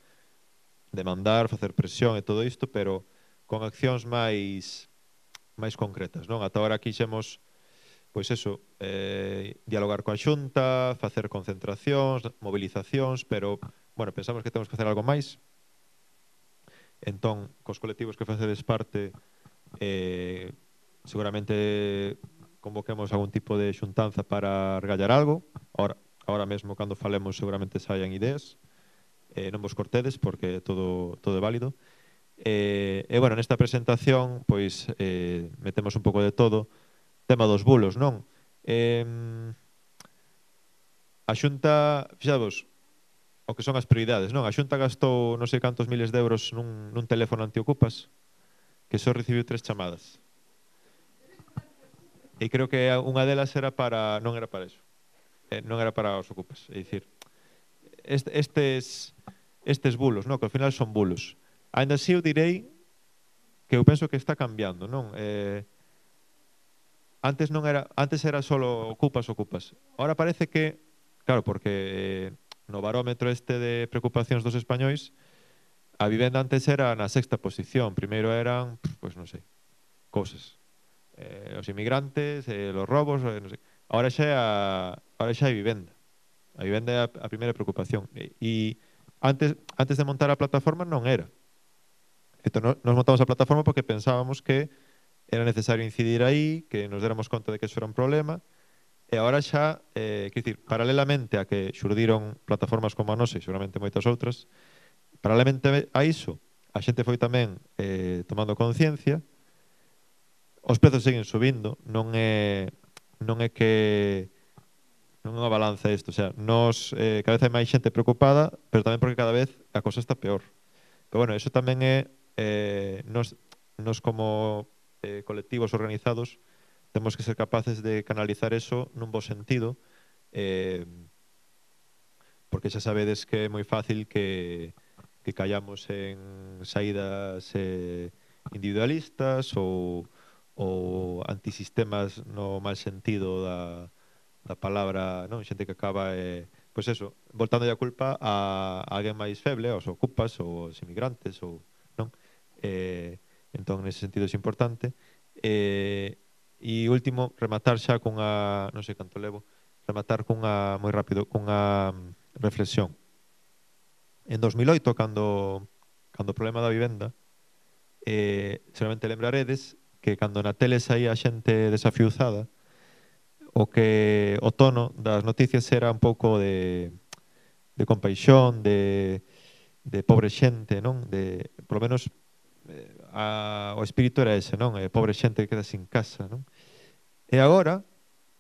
Demandar, facer presión e todo isto, pero con accións máis máis concretas, non? Ata agora quixemos pois eso, eh, dialogar coa xunta, facer concentracións, movilizacións, pero, bueno, pensamos que temos que facer algo máis. Entón, cos colectivos que facedes parte, eh, seguramente convoquemos algún tipo de xuntanza para regallar algo. Ahora, ahora mesmo, cando falemos, seguramente saian ideas. Eh, non vos cortedes, porque todo, todo é válido. Eh, e, eh, eh, bueno, nesta presentación, pois, eh, metemos un pouco de todo. Tema dos bulos, non? Eh, a Xunta, fixadvos, o que son as prioridades, non? A Xunta gastou non sei cantos miles de euros nun, nun teléfono antiocupas que só recibiu tres chamadas. E creo que unha delas era para non era para eso. Eh, non era para os ocupas, é dicir, est, estes estes bulos, no, que ao final son bulos. Ainda así eu direi que eu penso que está cambiando, non? Eh, antes non era antes era solo ocupas, ocupas. Ahora parece que claro, porque no barómetro este de preocupacións dos españois a vivenda antes era na sexta posición, primeiro eran, pois pues, non sei, cousas eh, os inmigrantes, eh, os robos, eh, non sei. Ahora xa é a, ahora xa é vivenda. A vivenda é a, a primeira preocupación. Eh, e, e antes antes de montar a plataforma non era. Entón, no, nos montamos a plataforma porque pensábamos que era necesario incidir aí, que nos déramos conta de que eso era un problema, e agora xa, eh, quer dizer, paralelamente a que xurdiron plataformas como a nosa e seguramente moitas outras, paralelamente a iso, a xente foi tamén eh, tomando conciencia, os prezos seguen subindo, non é non é que non é unha balanza isto, o sea, nos eh, cada vez hai máis xente preocupada, pero tamén porque cada vez a cosa está peor. Pero bueno, eso tamén é eh, nos, nos como eh, colectivos organizados temos que ser capaces de canalizar eso nun bo sentido eh, porque xa sabedes que é moi fácil que, que callamos en saídas eh, individualistas ou ou antisistemas no mal sentido da, da palabra, non? Xente que acaba eh, pois eso, voltando a culpa a, a alguén máis feble, aos ocupas ou aos inmigrantes ou non? Eh, entón nese sentido é importante. Eh, e último, rematar xa cunha, non sei canto levo, rematar cunha moi rápido cunha reflexión. En 2008 cando cando o problema da vivenda eh, seguramente lembraredes que cando na tele saía a xente desafiuzada, o que o tono das noticias era un pouco de, de compaixón, de, de pobre xente, non? De, por lo menos eh, a, o espírito era ese, non? E pobre xente que queda sin casa, non? E agora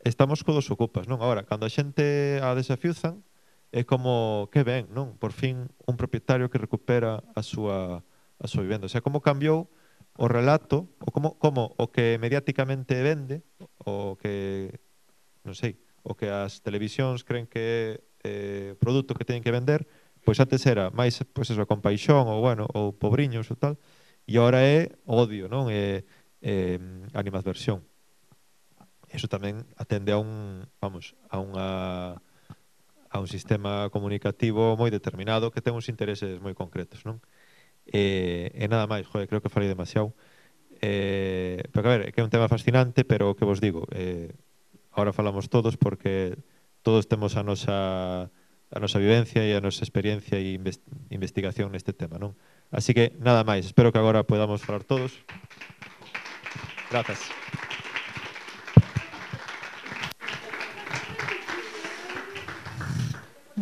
estamos co dos ocupas, non? Agora, cando a xente a desafiuzan, é como que ben, non? Por fin un propietario que recupera a súa a súa vivenda. O sea, como cambiou o relato, o como, como o que mediáticamente vende, o que, non sei, o que as televisións creen que é eh, produto que teñen que vender, pois antes era máis pois eso, compaixón ou bueno, ou pobriños ou tal, e agora é odio, non? É, é animadversión. Eso tamén atende a un, vamos, a unha a un sistema comunicativo moi determinado que ten uns intereses moi concretos, non? E, e nada máis, joder, creo que falei demasiado. Eh, pero a ver, que é un tema fascinante, pero o que vos digo, eh, ahora falamos todos porque todos temos a nosa a nosa vivencia e a nosa experiencia e investigación neste tema, non? Así que nada máis, espero que agora podamos falar todos. Grazas.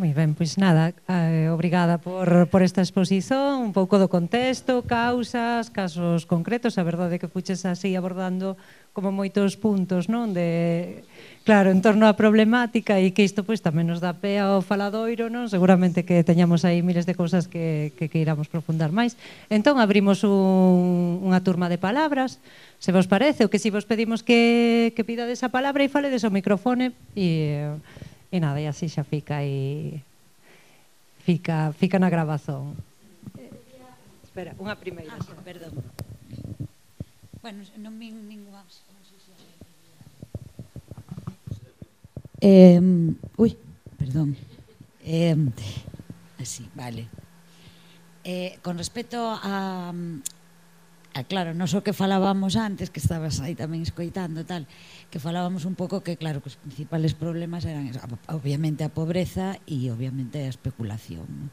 Moi ben, pois nada, eh, obrigada por, por esta exposición, un pouco do contexto, causas, casos concretos, a verdade que fuches así abordando como moitos puntos, non? De, claro, en torno á problemática e que isto pois tamén nos dá pé ao faladoiro, non? Seguramente que teñamos aí miles de cousas que, que, que iramos profundar máis. Entón, abrimos un, unha turma de palabras, se vos parece, o que si vos pedimos que, que pidades a palabra e faledes o microfone e... Eh, E nada, e así xa fica aí fica, fica na grabazón. Espera, unha primeira. Ah, perdón. Bueno, non min ninguna... Eh, ui, perdón. Eh, así, vale. Eh, con respecto a, a claro, non o que falábamos antes, que estabas aí tamén escoitando tal, que falábamos un pouco que claro, que os principales problemas eran obviamente a pobreza e obviamente a especulación. ¿no?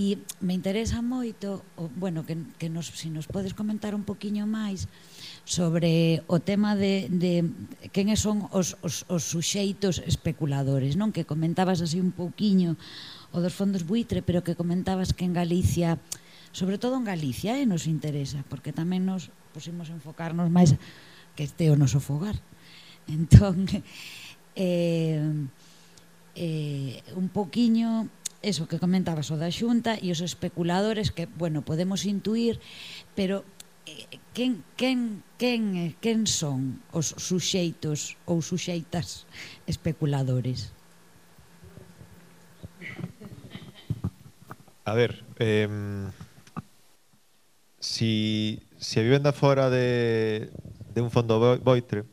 E me interesa moito, o, bueno, que, que nos, se si nos podes comentar un poquiño máis sobre o tema de, de quen son os, os, os suxeitos especuladores, non? Que comentabas así un pouquiño o dos fondos buitre, pero que comentabas que en Galicia sobre todo en Galicia, e nos interesa, porque tamén nos pusimos enfocarnos máis que este o noso fogar. Entón, eh, eh, un poquiño eso que comentabas o da Xunta e os especuladores que, bueno, podemos intuir, pero eh, quen, quen, quen, quen son os suxeitos ou suxeitas especuladores? A ver, eh, si, si a vivenda fora de, de un fondo boitre,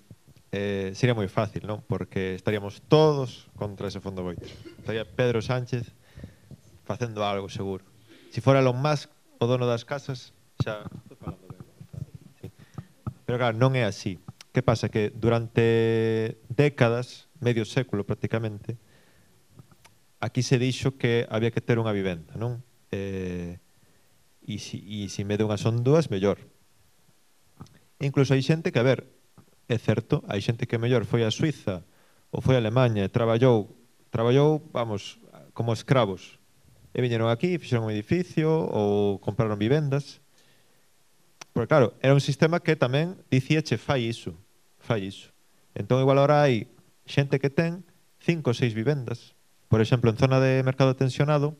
eh, sería moi fácil, non? Porque estaríamos todos contra ese fondo boitre. Estaría Pedro Sánchez facendo algo seguro. Si fora Elon Musk, o dono das casas, xa... Sí. Pero claro, non é así. Que pasa? Que durante décadas, medio século prácticamente, aquí se dixo que había que ter unha vivenda, non? Eh, e si, e si mede unha son dúas, mellor. E incluso hai xente que, a ver, é certo, hai xente que mellor foi a Suiza ou foi a Alemanha e traballou, traballou, vamos, como escravos. E viñeron aquí, fixeron un edificio ou compraron vivendas. Porque claro, era un sistema que tamén dicía che fai iso, fai iso. Entón igual ahora hai xente que ten cinco ou seis vivendas. Por exemplo, en zona de mercado tensionado,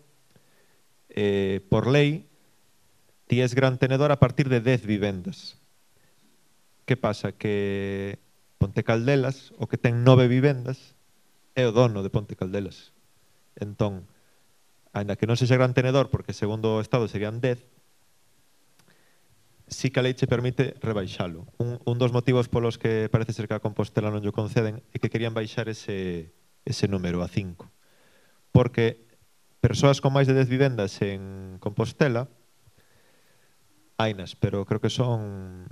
eh, por lei, Ti és gran tenedor a partir de 10 vivendas. Que pasa? Que Ponte Caldelas, o que ten nove vivendas, é o dono de Ponte Caldelas. Entón, ainda que non sexa gran tenedor, porque segundo o Estado serían 10, sí que a lei che permite rebaixalo. Un, un dos motivos polos que parece ser que a Compostela non lle conceden é que querían baixar ese, ese número a 5. Porque persoas con máis de 10 vivendas en Compostela hainas, pero creo que son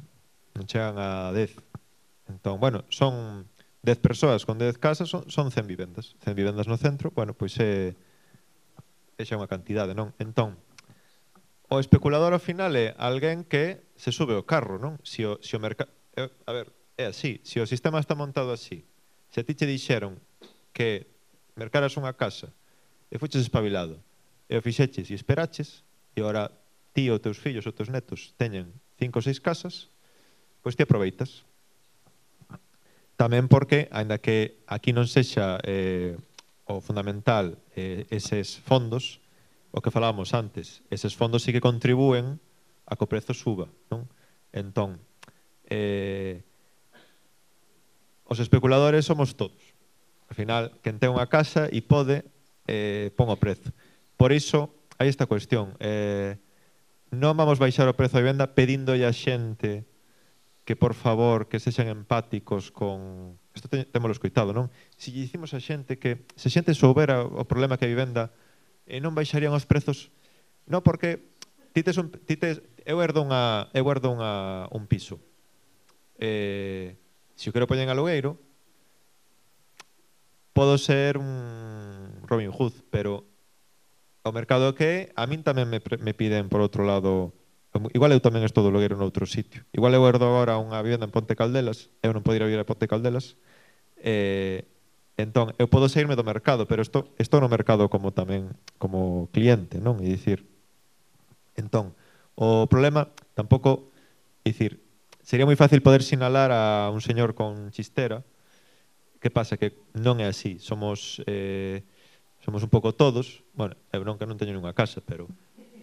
non chegan a 10. Entón, bueno, son 10 persoas con 10 casas, son, son 100 vivendas. 100 vivendas no centro, bueno, pois é é xa unha cantidade, non? Entón, o especulador ao final é alguén que se sube ao carro, non? Se o, se o mercado... Eh, a ver, é así, se o sistema está montado así, se a ti che dixeron que mercaras unha casa e fuches espabilado e o fixeches e esperaches e ora ti ou teus fillos ou teus netos teñen cinco ou seis casas, pois te aproveitas. Tamén porque, aínda que aquí non sexa eh, o fundamental eh, eses fondos, o que falábamos antes, eses fondos sí que contribúen a que o prezo suba. Non? Entón, eh, os especuladores somos todos. Al final, quen ten unha casa e pode, eh, pon o prezo. Por iso, hai esta cuestión. Eh, non vamos baixar o prezo da vivenda pedíndolle a xente que por favor que sexan empáticos con isto te, témolo escoitado, non? Se lle dicimos a xente que se xente soubera o problema que a vivenda e non baixarían os prezos, non porque ti tes un ti tes, eu herdo unha eu herdo unha un piso. Eh, se o quero poñer en alugueiro, podo ser un Robin Hood, pero o mercado que a min tamén me, me piden por outro lado igual eu tamén estou do Logueiro noutro sitio. Igual eu herdo agora unha vivenda en Ponte Caldelas eu non podo ir a vivir a Ponte Caldelas eh, entón eu podo sairme do mercado pero estou, estou no mercado como tamén como cliente non? e dicir entón o problema tampouco e dicir sería moi fácil poder sinalar a un señor con chistera. Que pasa? Que non é así. Somos eh, somos un pouco todos, bueno, eu non que non teño nunha casa, pero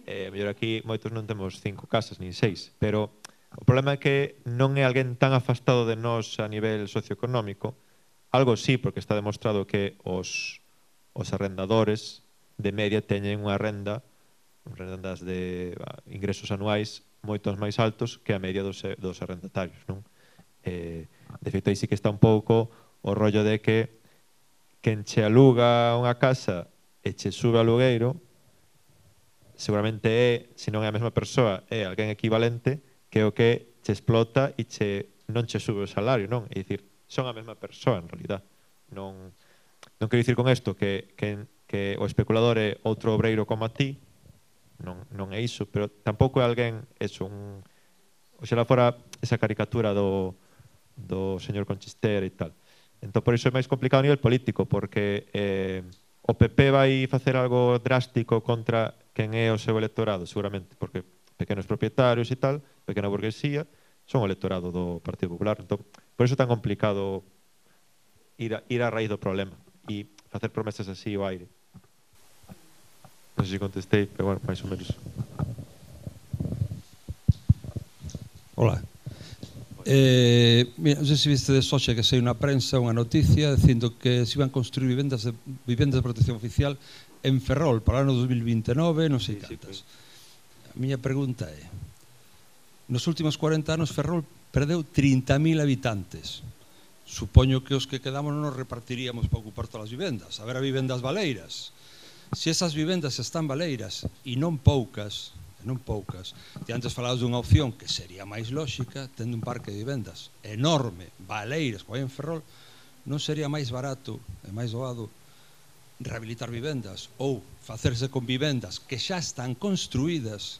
eh, mellor aquí moitos non temos cinco casas, nin seis, pero o problema é que non é alguén tan afastado de nós a nivel socioeconómico, algo sí, porque está demostrado que os, os arrendadores de media teñen unha renda, rendas de bah, ingresos anuais moitos máis altos que a media dos, dos arrendatarios, non? Eh, de feito, aí sí que está un pouco o rollo de que quen che aluga unha casa e che sube ao alugueiro, seguramente é, se non é a mesma persoa, é alguén equivalente que o que che explota e che non che sube o salario, non? É dicir, son a mesma persoa en realidad. Non, non quero dicir con isto que, que, que o especulador é outro obreiro como a ti, non, non é iso, pero tampouco é alguén, eso, un, oxalá fora esa caricatura do, do señor Conchister e tal. Entón, por iso é máis complicado a nivel político, porque eh, o PP vai facer algo drástico contra quen é o seu electorado, seguramente, porque pequenos propietarios e tal, pequena burguesía, son o electorado do Partido Popular. Entón, por iso é tan complicado ir a, ir a raíz do problema e facer promesas así ao aire. Non sei se contestei, pero bueno, máis ou menos. Hola. Eh, mira, non sei se viste de Socha que sei unha prensa, unha noticia dicindo que se iban construir vivendas de, vivendas de protección oficial en Ferrol para o ano 2029, non sei sí, cantas. Sí, pues. A miña pregunta é Nos últimos 40 anos Ferrol perdeu 30.000 habitantes. Supoño que os que quedamos non nos repartiríamos para ocupar todas as vivendas. Haberá vivendas baleiras. Se esas vivendas están baleiras e non poucas, non poucas. Ti antes falabas dunha opción que sería máis lóxica tendo un parque de vivendas enorme, baleiras, coa en Ferrol, non sería máis barato e máis doado rehabilitar vivendas ou facerse con vivendas que xa están construídas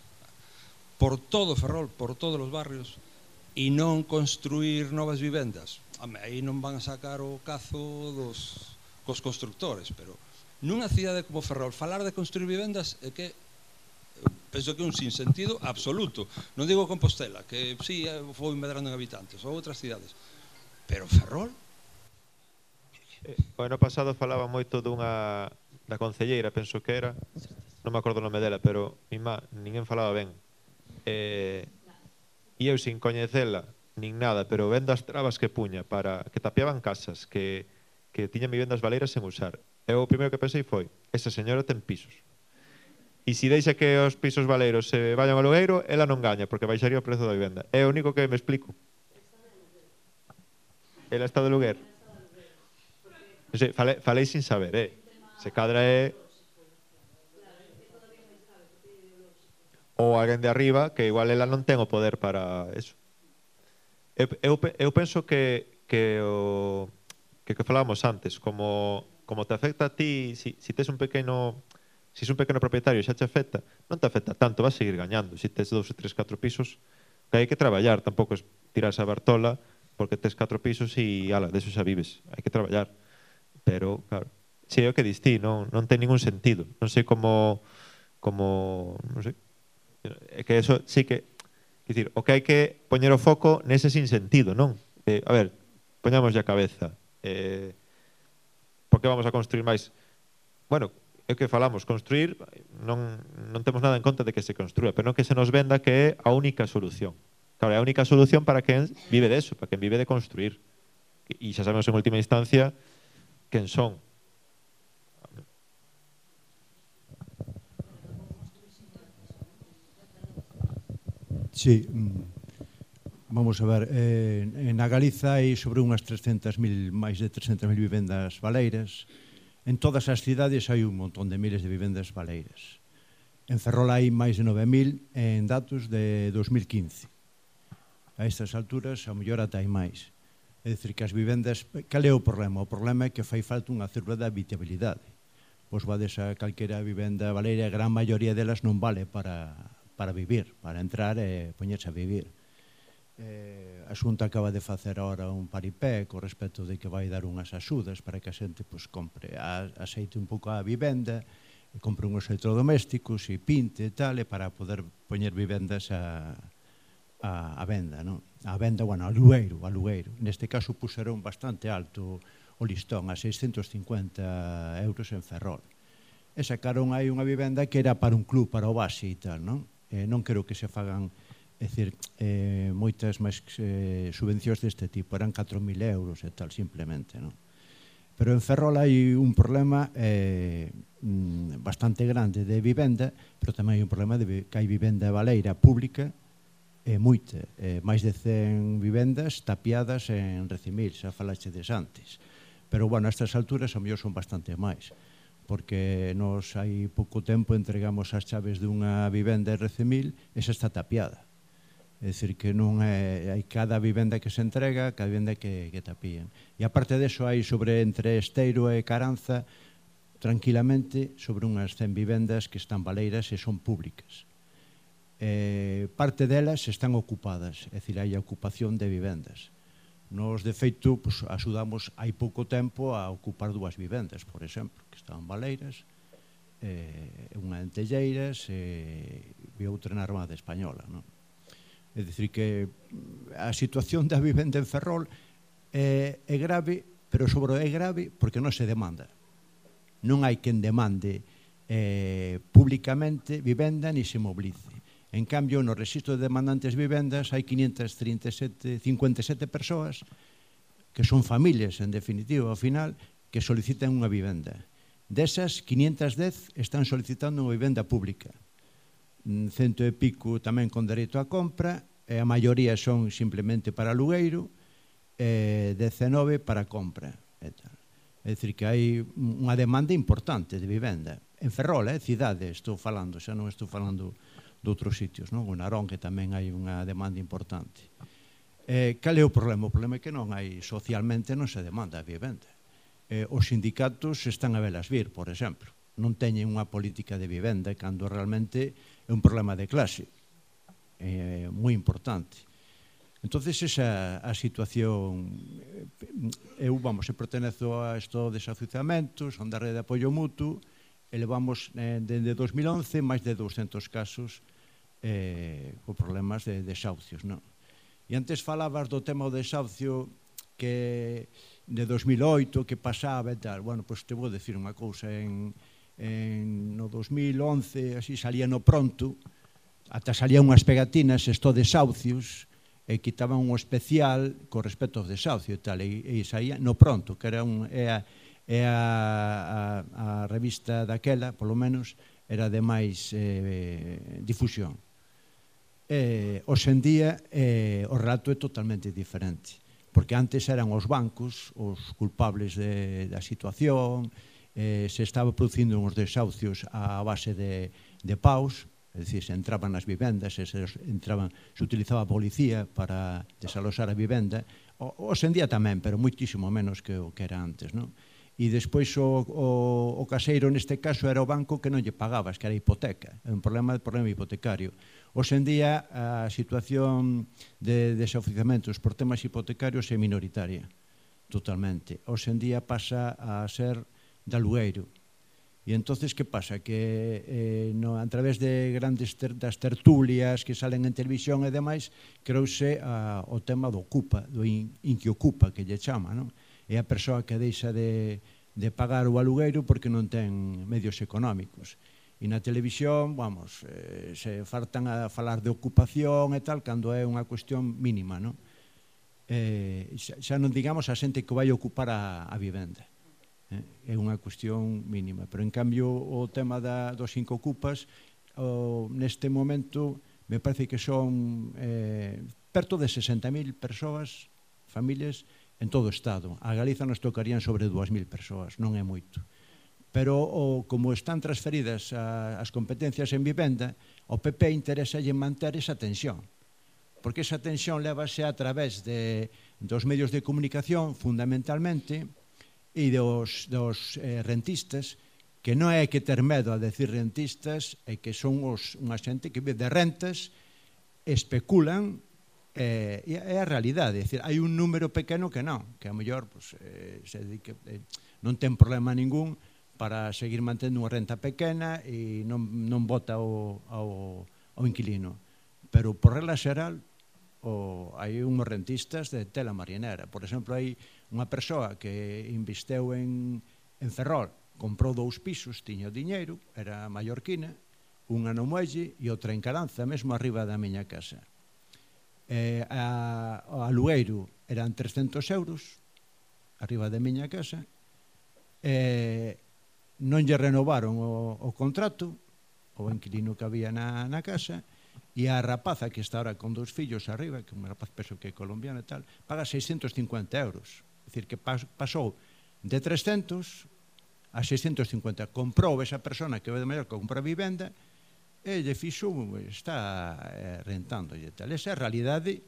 por todo Ferrol, por todos os barrios e non construir novas vivendas. Aí non van a sacar o cazo dos cos constructores, pero nunha cidade como Ferrol falar de construir vivendas é que penso que é un sinsentido absoluto. Non digo Compostela, que si eh, sí, foi medrando en habitantes, ou outras cidades. Pero Ferrol? O ano pasado falaba moito dunha da concelleira, penso que era, non me acordo o nome dela, pero mima, ninguén falaba ben. Eh, e eu sin coñecela, nin nada, pero vendo as trabas que puña para que tapiaban casas, que que tiñan vivendas valeiras sen usar. Eu o primeiro que pensei foi, esa señora ten pisos. E se deixa que os pisos valeiros se vayan ao alugueiro, ela non gaña, porque baixaría o prezo da vivenda. É o único que me explico. Ela está de luguer. Sí, falei, falei sin saber, eh. Se cadra é... Ou alguén de arriba, que igual ela non ten o poder para eso. Eu, eu, eu penso que, que o que, que falábamos antes, como, como te afecta a ti, si, si tes un pequeno se un pequeno propietario xa te afecta, non te afecta tanto, vas seguir gañando. Se tes dous ou tres, catro pisos, que hai que traballar, tampouco es tirarse a Bartola porque tes catro pisos e ala, deso xa vives. Hai que traballar. Pero, claro, se é o que distí, non, non ten ningún sentido. Non sei como como, non sei. É que eso sí que, dicir, o que hai que poñer o foco nese sin sentido, non? Eh, a ver, poñamos a cabeza. Eh, por que vamos a construir máis? Bueno, é que falamos, construir, non, non temos nada en conta de que se construa, pero non que se nos venda que é a única solución. Claro, é a única solución para quen vive de eso, para quen vive de construir. E xa sabemos en última instancia quen son. Sí, mm, vamos a ver, eh, na Galiza hai sobre unhas 300.000, máis de 300.000 vivendas valeiras, En todas as cidades hai un montón de miles de vivendas baleiras. En Ferrol hai máis de 9.000 en datos de 2015. A estas alturas, a mellor ata hai máis. É dicir, que as vivendas... Cal é o problema? O problema é que fai falta unha célula de habitabilidade. Vos vades a calquera vivenda baleira, a gran maioría delas non vale para, para vivir, para entrar e poñerse a vivir. Eh, a Xunta acaba de facer ahora un paripé co respecto de que vai dar unhas axudas para que a xente pois, compre a, aceite un pouco a vivenda, compre unhos electrodomésticos e pinte e tal, e para poder poñer vivendas a, a, a venda, non? A venda, bueno, a lueiro, a lueiro. Neste caso puseron bastante alto o listón, a 650 euros en Ferrol. E sacaron aí unha vivenda que era para un club, para o base e tal, non? Eh, non quero que se fagan É dicir, eh, moitas máis eh, subvencións deste tipo, eran 4.000 euros e tal, simplemente, non? Pero en Ferrol hai un problema eh, mm, bastante grande de vivenda, pero tamén hai un problema de que hai vivenda baleira pública e moita, eh, máis de 100 vivendas tapiadas en recimil, xa falaxe des antes. Pero, bueno, a estas alturas a mellor son bastante máis, porque nos hai pouco tempo entregamos as chaves dunha vivenda en recimil e xa está tapiada. É dicir, que non é, hai cada vivenda que se entrega, cada vivenda que, que tapían. E aparte deso hai sobre entre Esteiro e Caranza tranquilamente sobre unhas 100 vivendas que están baleiras e son públicas. Eh, parte delas están ocupadas, é dicir, hai ocupación de vivendas. Nos, de feito, pues, axudamos hai pouco tempo a ocupar dúas vivendas, por exemplo, que estaban baleiras, eh, unha en Telleiras eh, e outra na Armada Española. Non? É dicir que mm, a situación da vivenda en Ferrol é, é grave, pero sobre é grave porque non se demanda. Non hai quen demande eh, públicamente vivenda ni se mobilice. En cambio, no registro de demandantes vivendas hai 537 57 persoas que son familias, en definitiva, ao final, que solicitan unha vivenda. Desas, 510 están solicitando unha vivenda pública cento e pico tamén con dereito a compra, e a maioría son simplemente para alugueiro, e 19 para compra. E tal. É dicir, que hai unha demanda importante de vivenda. En Ferrol, eh, cidade, estou falando, xa non estou falando de outros sitios, non? O Narón, que tamén hai unha demanda importante. Eh, cal é o problema? O problema é que non hai socialmente non se demanda a vivenda. Eh, os sindicatos están a velas vir, por exemplo non teñen unha política de vivenda cando realmente é un problema de clase. É moi importante. Entonces esa a situación eh, eu vamos, eu pertenezo a isto de asociamentos, a rede de apoio mutuo elevamos eh, desde 2011 máis de 200 casos eh, con problemas de desahucios non? e antes falabas do tema do desahucio que de 2008 que pasaba e tal. Bueno, pois te vou decir unha cousa en en, no 2011, así salía no pronto, ata salían unhas pegatinas, esto desahucios, e quitaban un especial co respecto aos desahucios e tal, e, e saía no pronto, que era un, é, a, é a, a, a revista daquela, polo menos, era de máis eh, difusión. Eh, hoxendía eh, o relato é totalmente diferente, porque antes eran os bancos os culpables de, da situación, eh, se estaba producindo uns desahucios a base de, de paus, é dicir, se entraban nas vivendas, se, entraban, se utilizaba a policía para desaloxar a vivenda, o, hoxe en día tamén, pero moitísimo menos que o que era antes, non? e despois o, o, o caseiro neste caso era o banco que non lle pagabas, que era a hipoteca, é un problema, de problema hipotecario. Hoxe en día a situación de desafiuzamentos por temas hipotecarios é minoritaria, totalmente. Hoxe en día pasa a ser de alugueiro. E entonces que pasa? Que eh, no, a través de grandes ter, das tertulias que salen en televisión e demais, creouse a, o tema do ocupa, do in, in que ocupa, que lle chama, non? É a persoa que deixa de, de pagar o alugueiro porque non ten medios económicos. E na televisión, vamos, eh, se fartan a falar de ocupación e tal, cando é unha cuestión mínima, non? Eh, xa, xa non digamos a xente que vai ocupar a, a vivenda. Eh, é unha cuestión mínima. Pero, en cambio, o tema da, dos cinco cupas, o, neste momento, me parece que son eh, perto de 60.000 persoas, familias, en todo o Estado. A Galiza nos tocarían sobre 2.000 persoas, non é moito. Pero o, como están transferidas a, as competencias en vivenda, o PP interesa manter esa tensión. Porque esa tensión levase a través de, dos medios de comunicación, fundamentalmente, e dos, dos eh, rentistas, que non é que ter medo a decir rentistas, é que son os, unha xente que vive de rentas, especulan, eh, é a realidade, é dicir, hai un número pequeno que non, que a mellor pues, eh, se dedique, eh, non ten problema ningún para seguir mantendo unha renta pequena e non, non vota o, ao, ao inquilino. Pero por regla xeral, o, hai unhos rentistas de tela marinera. Por exemplo, hai Unha persoa que investeu en, en Ferrol, comprou dous pisos, tiña diñeiro, era mallorquina, unha no Muelle e outra en Caranza, mesmo arriba da miña casa. Eh, a, o alugueiro eran 300 euros, arriba da miña casa, eh, non lle renovaron o, o contrato, o inquilino que había na, na casa, e a rapaza que está ahora con dous fillos arriba, que un rapaz peso que é colombiano e tal, paga 650 euros decir, que pasou de 300 a 650. Comprou esa persona que vai de maior que compra vivenda e lle fixo, está eh, rentando e tal. Esa é a realidade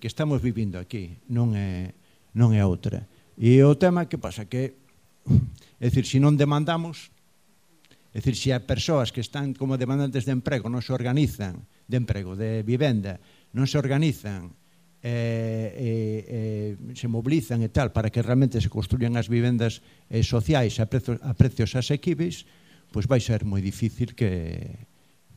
que estamos vivindo aquí, non é, non é outra. E o tema que pasa que, é dicir, se non demandamos, é dicir, se as persoas que están como demandantes de emprego non se organizan, de emprego, de vivenda, non se organizan Eh, eh, eh, se mobilizan e tal para que realmente se construyan as vivendas eh, sociais a prezos, a precios asequibles, pois vai ser moi difícil que,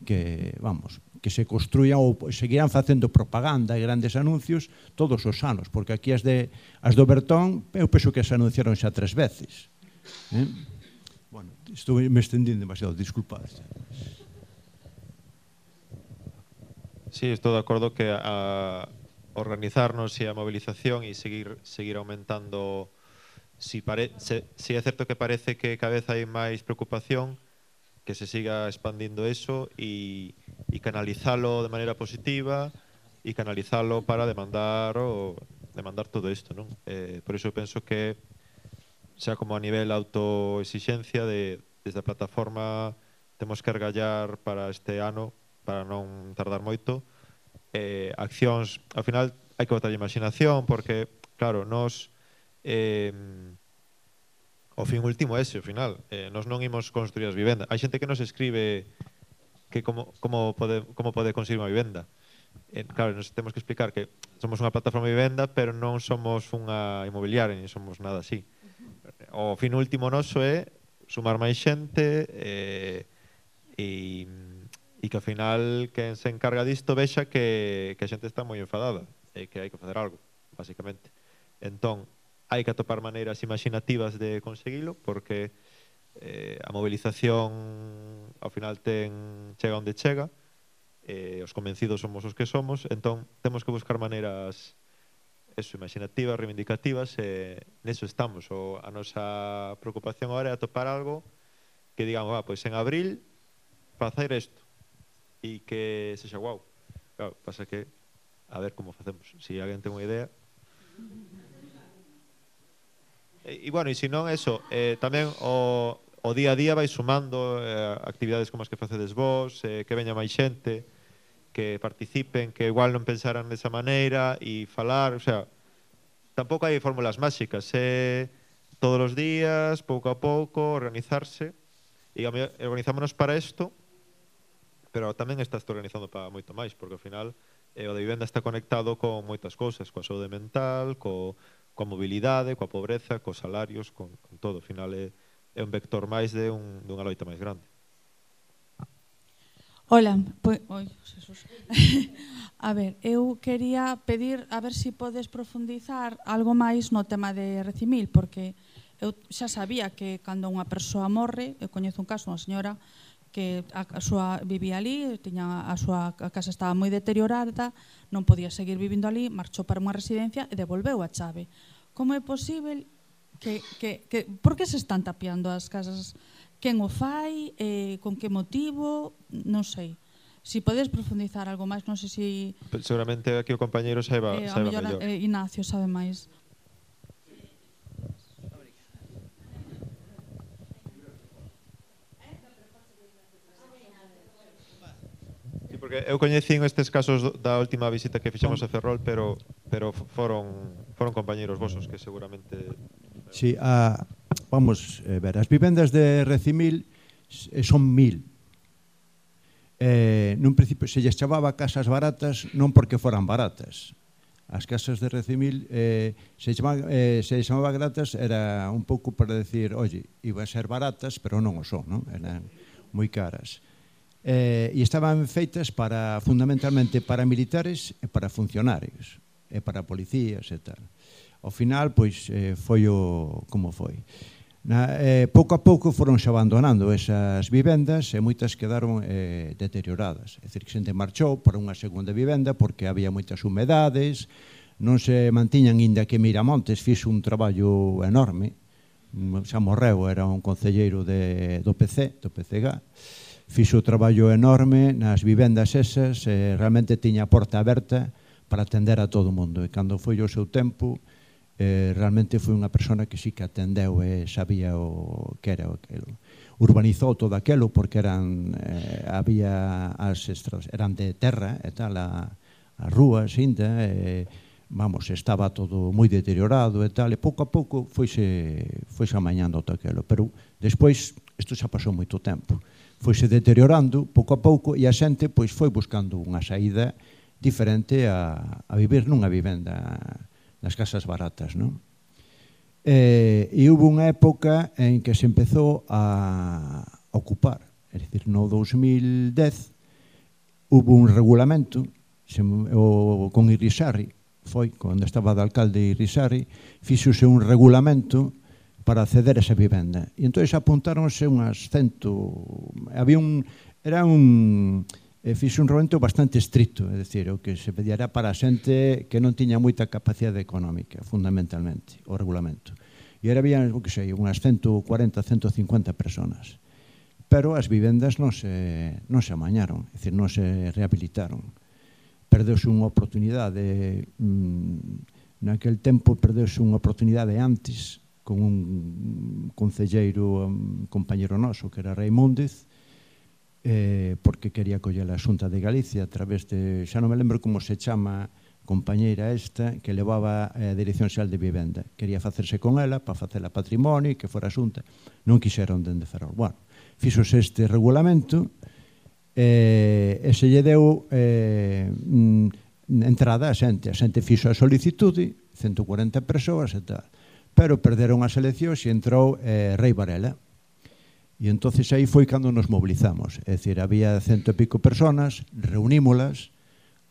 que vamos, que se construían ou seguirán facendo propaganda e grandes anuncios todos os anos, porque aquí as de as do Bertón, eu penso que se anunciaron xa tres veces. Eh? Bueno, estou me estendindo demasiado, disculpad. Sí, estou de acordo que a, organizarnos e a movilización e seguir seguir aumentando si, pare, se, si é certo que parece que cada vez hai máis preocupación que se siga expandindo eso e, e canalizalo de maneira positiva e canalizalo para demandar o demandar todo isto, non? Eh, por iso penso que xa como a nivel autoexixencia de desde a plataforma temos que argallar para este ano para non tardar moito, eh, accións, ao final hai que botar imaginación porque, claro, nos eh, o fin último é ese, ao final. Eh, nos non imos construir as vivendas. Hai xente que nos escribe que como, como, pode, como pode conseguir unha vivenda. Eh, claro, nos temos que explicar que somos unha plataforma de vivenda, pero non somos unha inmobiliaria, ni somos nada así. O fin último noso é sumar máis xente eh, e e que ao final quen se encarga disto vexa que, que a xente está moi enfadada e que hai que facer algo, basicamente. Entón, hai que atopar maneiras imaginativas de conseguilo porque eh, a movilización ao final ten chega onde chega eh, os convencidos somos os que somos entón temos que buscar maneiras eso, imaginativas, reivindicativas e eh, neso estamos o, a nosa preocupación agora é atopar algo que digamos, ah, pois en abril facer isto e que sexa guau. Claro, pasa que a ver como facemos. Se si alguén ten unha idea. Eh, e, e bueno, e se non eso, eh, tamén o, o día a día vai sumando eh, actividades como as que facedes vos, eh, que veña máis xente, que participen, que igual non pensaran desa maneira e falar, o sea, tampouco hai fórmulas máxicas, é eh, todos os días, pouco a pouco, organizarse e organizámonos para isto pero tamén estás organizando para moito máis, porque ao final eh, o de vivenda está conectado con moitas cousas, coa saúde mental, co, coa mobilidade, coa pobreza, cos salarios, con, con todo. Ao final é, é un vector máis de un, dunha loita máis grande. Ola, pois, oi, Jesus. a ver, eu quería pedir a ver se si podes profundizar algo máis no tema de recimil, porque eu xa sabía que cando unha persoa morre, eu coñezo un caso, unha señora, que a, a súa vivía ali, tiña a súa a casa estaba moi deteriorada, non podía seguir vivindo ali, marchou para unha residencia e devolveu a chave. Como é posible que, que, que por que se están tapiando as casas? Quen o fai? Eh, con que motivo? Non sei. Si podes profundizar algo máis, non sei se... Si... Seguramente aquí o compañeiro saiba, eh, saiba mellor. Eh, Ignacio sabe máis. porque eu coñecín estes casos da última visita que fixemos a Ferrol, pero pero foron foron compañeiros vosos que seguramente Si, sí, a vamos eh, ver, as vivendas de Recimil eh, son mil. Eh, nun principio se lles chamaba casas baratas non porque foran baratas. As casas de Recimil eh, se, chamaban, eh, se chamaba baratas era un pouco para decir, oye, iban a ser baratas, pero non o son, non? Eran moi caras eh, e estaban feitas para fundamentalmente para militares e para funcionarios e para policías e tal. Ao final, pois, eh, foi o como foi. Na, eh, pouco a pouco foron xa abandonando esas vivendas e moitas quedaron eh, deterioradas. É dicir, que xente marchou para unha segunda vivenda porque había moitas humedades, non se mantiñan inda que Miramontes fixo un traballo enorme, xa morreu, era un concelleiro de, do PC, do PCG, fixo o traballo enorme nas vivendas esas e realmente tiña a porta aberta para atender a todo o mundo. E cando foi o seu tempo, eh, realmente foi unha persona que sí que atendeu e sabía o que era aquilo. Urbanizou todo aquilo porque eran eh, había as estras, eran de terra e tal a, a rúa, xinta, e vamos, estaba todo moi deteriorado e tal, e pouco a pouco foise, foise amañando todo aquilo, pero despois isto xa pasou moito tempo foise deteriorando pouco a pouco e a xente pois foi buscando unha saída diferente a, a vivir nunha vivenda nas casas baratas, non? Eh, e houve unha época en que se empezou a ocupar, é dicir, no 2010 houve un regulamento se, o, con Irisarri, foi, cando estaba de alcalde Irisarri, fixose un regulamento para acceder a esa vivenda. E entón apuntáronse unhas cento... Había un... Era un... Eh, e fixe un rovento bastante estricto, é dicir, o que se pedía era para a xente que non tiña moita capacidade económica, fundamentalmente, o regulamento. E era había, o que sei, unhas 140, 150 personas. Pero as vivendas non se, non se amañaron, é dicir, non se rehabilitaron. Perdeuse unha oportunidade, mmm, naquel tempo perdeuse unha oportunidade antes con un concelleiro, un compañero noso, que era Raimóndez, eh, porque quería coller a Xunta de Galicia a través de, xa non me lembro como se chama compañeira esta, que levaba a Dirección Xal de Vivenda. Quería facerse con ela para facela patrimonio e que fora Xunta. Non quixeron dende Ferrol. Bueno, fixose este regulamento eh, e se lle deu eh, mm, entrada a xente. A xente fixo a solicitude, 140 persoas e tal pero perderon as eleccións e entrou eh, Rei Varela. E entonces aí foi cando nos mobilizamos. É dicir, había cento e pico personas, reunímolas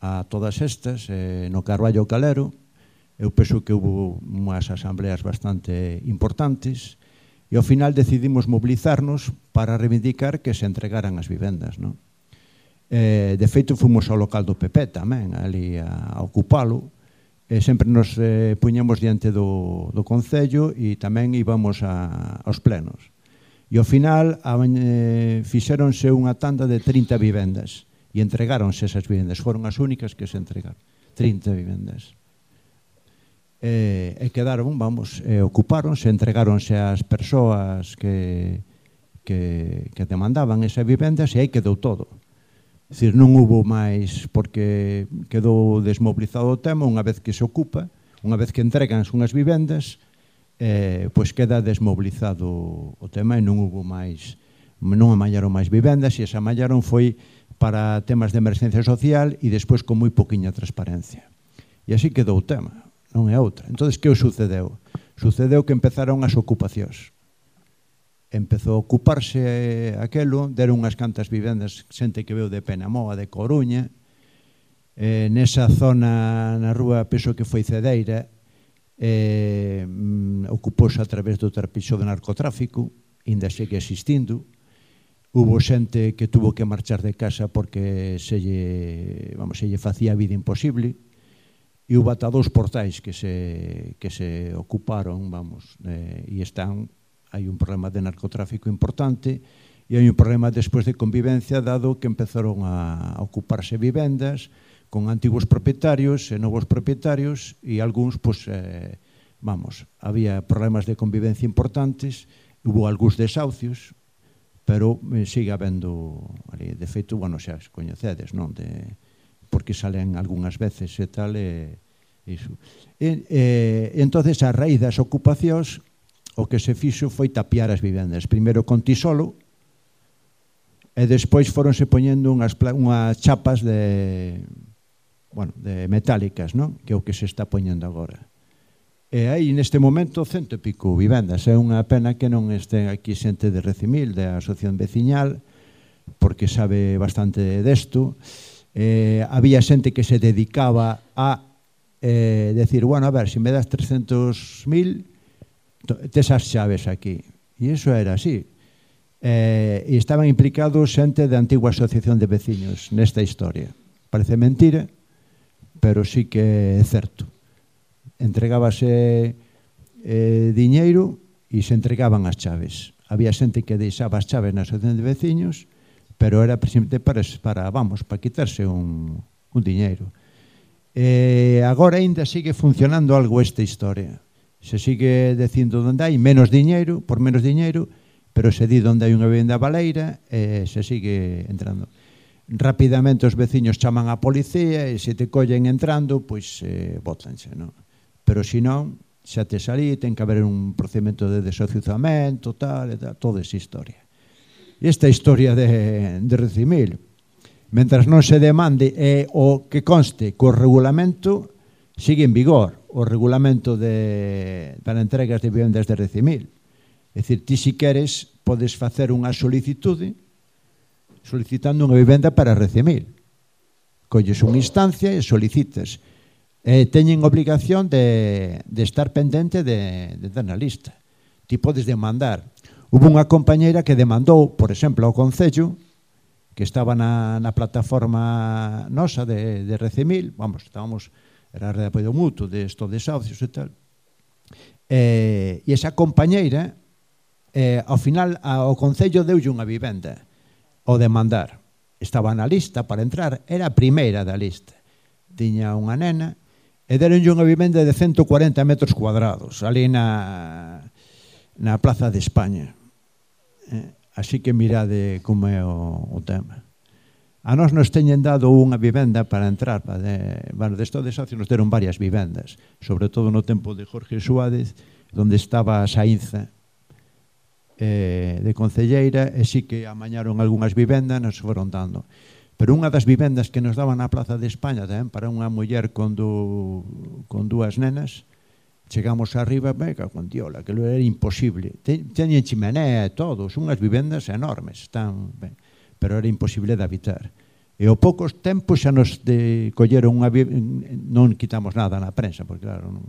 a todas estas eh, no Carballo Calero. Eu penso que hubo unhas asambleas bastante importantes e ao final decidimos mobilizarnos para reivindicar que se entregaran as vivendas. Non? Eh, de feito, fomos ao local do PP tamén, ali a, a ocupalo, eh, sempre nos eh, puñamos diante do, do Concello e tamén íbamos a, aos plenos. E ao final a, eh, fixeronse unha tanda de 30 vivendas e entregáronse esas vivendas. Foron as únicas que se entregaron. 30 vivendas. E, e quedaron, vamos, eh, ocupáronse, entregáronse ás persoas que, que, que demandaban esas vivendas e aí quedou todo. Dicir, non hubo máis porque quedou desmobilizado o tema unha vez que se ocupa, unha vez que entregan unhas vivendas, eh, pois queda desmobilizado o tema e non hubo máis non amallaron máis vivendas e esa amallaron foi para temas de emergencia social e despois con moi poquinha transparencia. E así quedou o tema, non é outra. entonces que o sucedeu? Sucedeu que empezaron as ocupacións empezou a ocuparse eh, aquelo, deron unhas cantas vivendas, xente que veu de Penamoa, de Coruña, eh, nesa zona na rúa Peso que foi Cedeira, eh, mm, ocupouse a través do trapicho do narcotráfico, ainda segue existindo, Hubo xente que tuvo que marchar de casa porque se lle, vamos, se lle facía a vida imposible, e hubo ata dous portais que se, que se ocuparon, vamos, eh, e están hai un problema de narcotráfico importante e hai un problema despois de convivencia dado que empezaron a ocuparse vivendas con antigos propietarios e novos propietarios e algúns, pois, eh, vamos, había problemas de convivencia importantes, hubo algúns desahucios, pero eh, sigue habendo, ali, de feito, bueno, xa coñecedes, non? De, porque salen algunhas veces e tal, e, iso. E, e, entonces, a raíz das ocupacións, o que se fixo foi tapiar as vivendas. Primeiro con tisolo e despois foronse poñendo unhas, unhas chapas de, bueno, de metálicas, non? que é o que se está poñendo agora. E aí, neste momento cento e pico vivendas. É unha pena que non estén aquí xente de Recimil, da Asociación Veciñal, porque sabe bastante desto. Eh, había xente que se dedicaba a eh, decir, bueno, a ver, se me das 300.000, desas chaves aquí. E iso era así. Eh, e estaban implicados xente da antigua asociación de veciños nesta historia. Parece mentira, pero sí que é certo. Entregábase eh, diñeiro e se entregaban as chaves. Había xente que deixaba as chaves na asociación de veciños, pero era precisamente para, para vamos, para quitarse un, un diñeiro. Eh, agora ainda sigue funcionando algo esta historia se sigue dicindo onde hai menos diñeiro, por menos diñeiro, pero se di onde hai unha vivenda baleira e se sigue entrando. Rapidamente os veciños chaman a policía e se te collen entrando, pois eh, botanse, non? Pero se non, xa te salí, ten que haber un procedimento de desociuzamento, tal, e tal, toda esa historia. E esta historia de, de recimil, mentras non se demande é o que conste co regulamento, sigue en vigor o regulamento de, para entregas de vivendas de recimil. É dicir, ti si queres podes facer unha solicitude solicitando unha vivenda para recimil. Colles unha instancia e solicitas. E teñen obligación de, de estar pendente de, de dar na lista. Ti podes demandar. Hubo unha compañeira que demandou, por exemplo, ao Concello, que estaba na, na plataforma nosa de, de Recemil, vamos, estábamos era de apoio mutuo, de estos desahucios e tal. E, e esa compañeira, eh, ao final, ao Concello deulle unha vivenda, o demandar. Estaba na lista para entrar, era a primeira da lista. Tiña unha nena, e deronlle unha vivenda de 140 metros cuadrados, ali na, na Plaza de España. Eh, así que mirade como é o, o tema. A nós nos teñen dado unha vivenda para entrar, para de, bueno, desto de socio nos deron varias vivendas, sobre todo no tempo de Jorge Suárez, onde estaba a Saínza eh, de Concelleira, e sí que amañaron algunhas vivendas, nos foron dando. Pero unha das vivendas que nos daban na Plaza de España tamén para unha muller con, du, con dúas nenas, chegamos arriba, venga, con diola, que era imposible. Teñen chimenea e todos, unhas vivendas enormes, están... Ben pero era imposible de habitar. E ao poucos tempos xa nos de, colleron unha... Non quitamos nada na prensa, porque claro, non,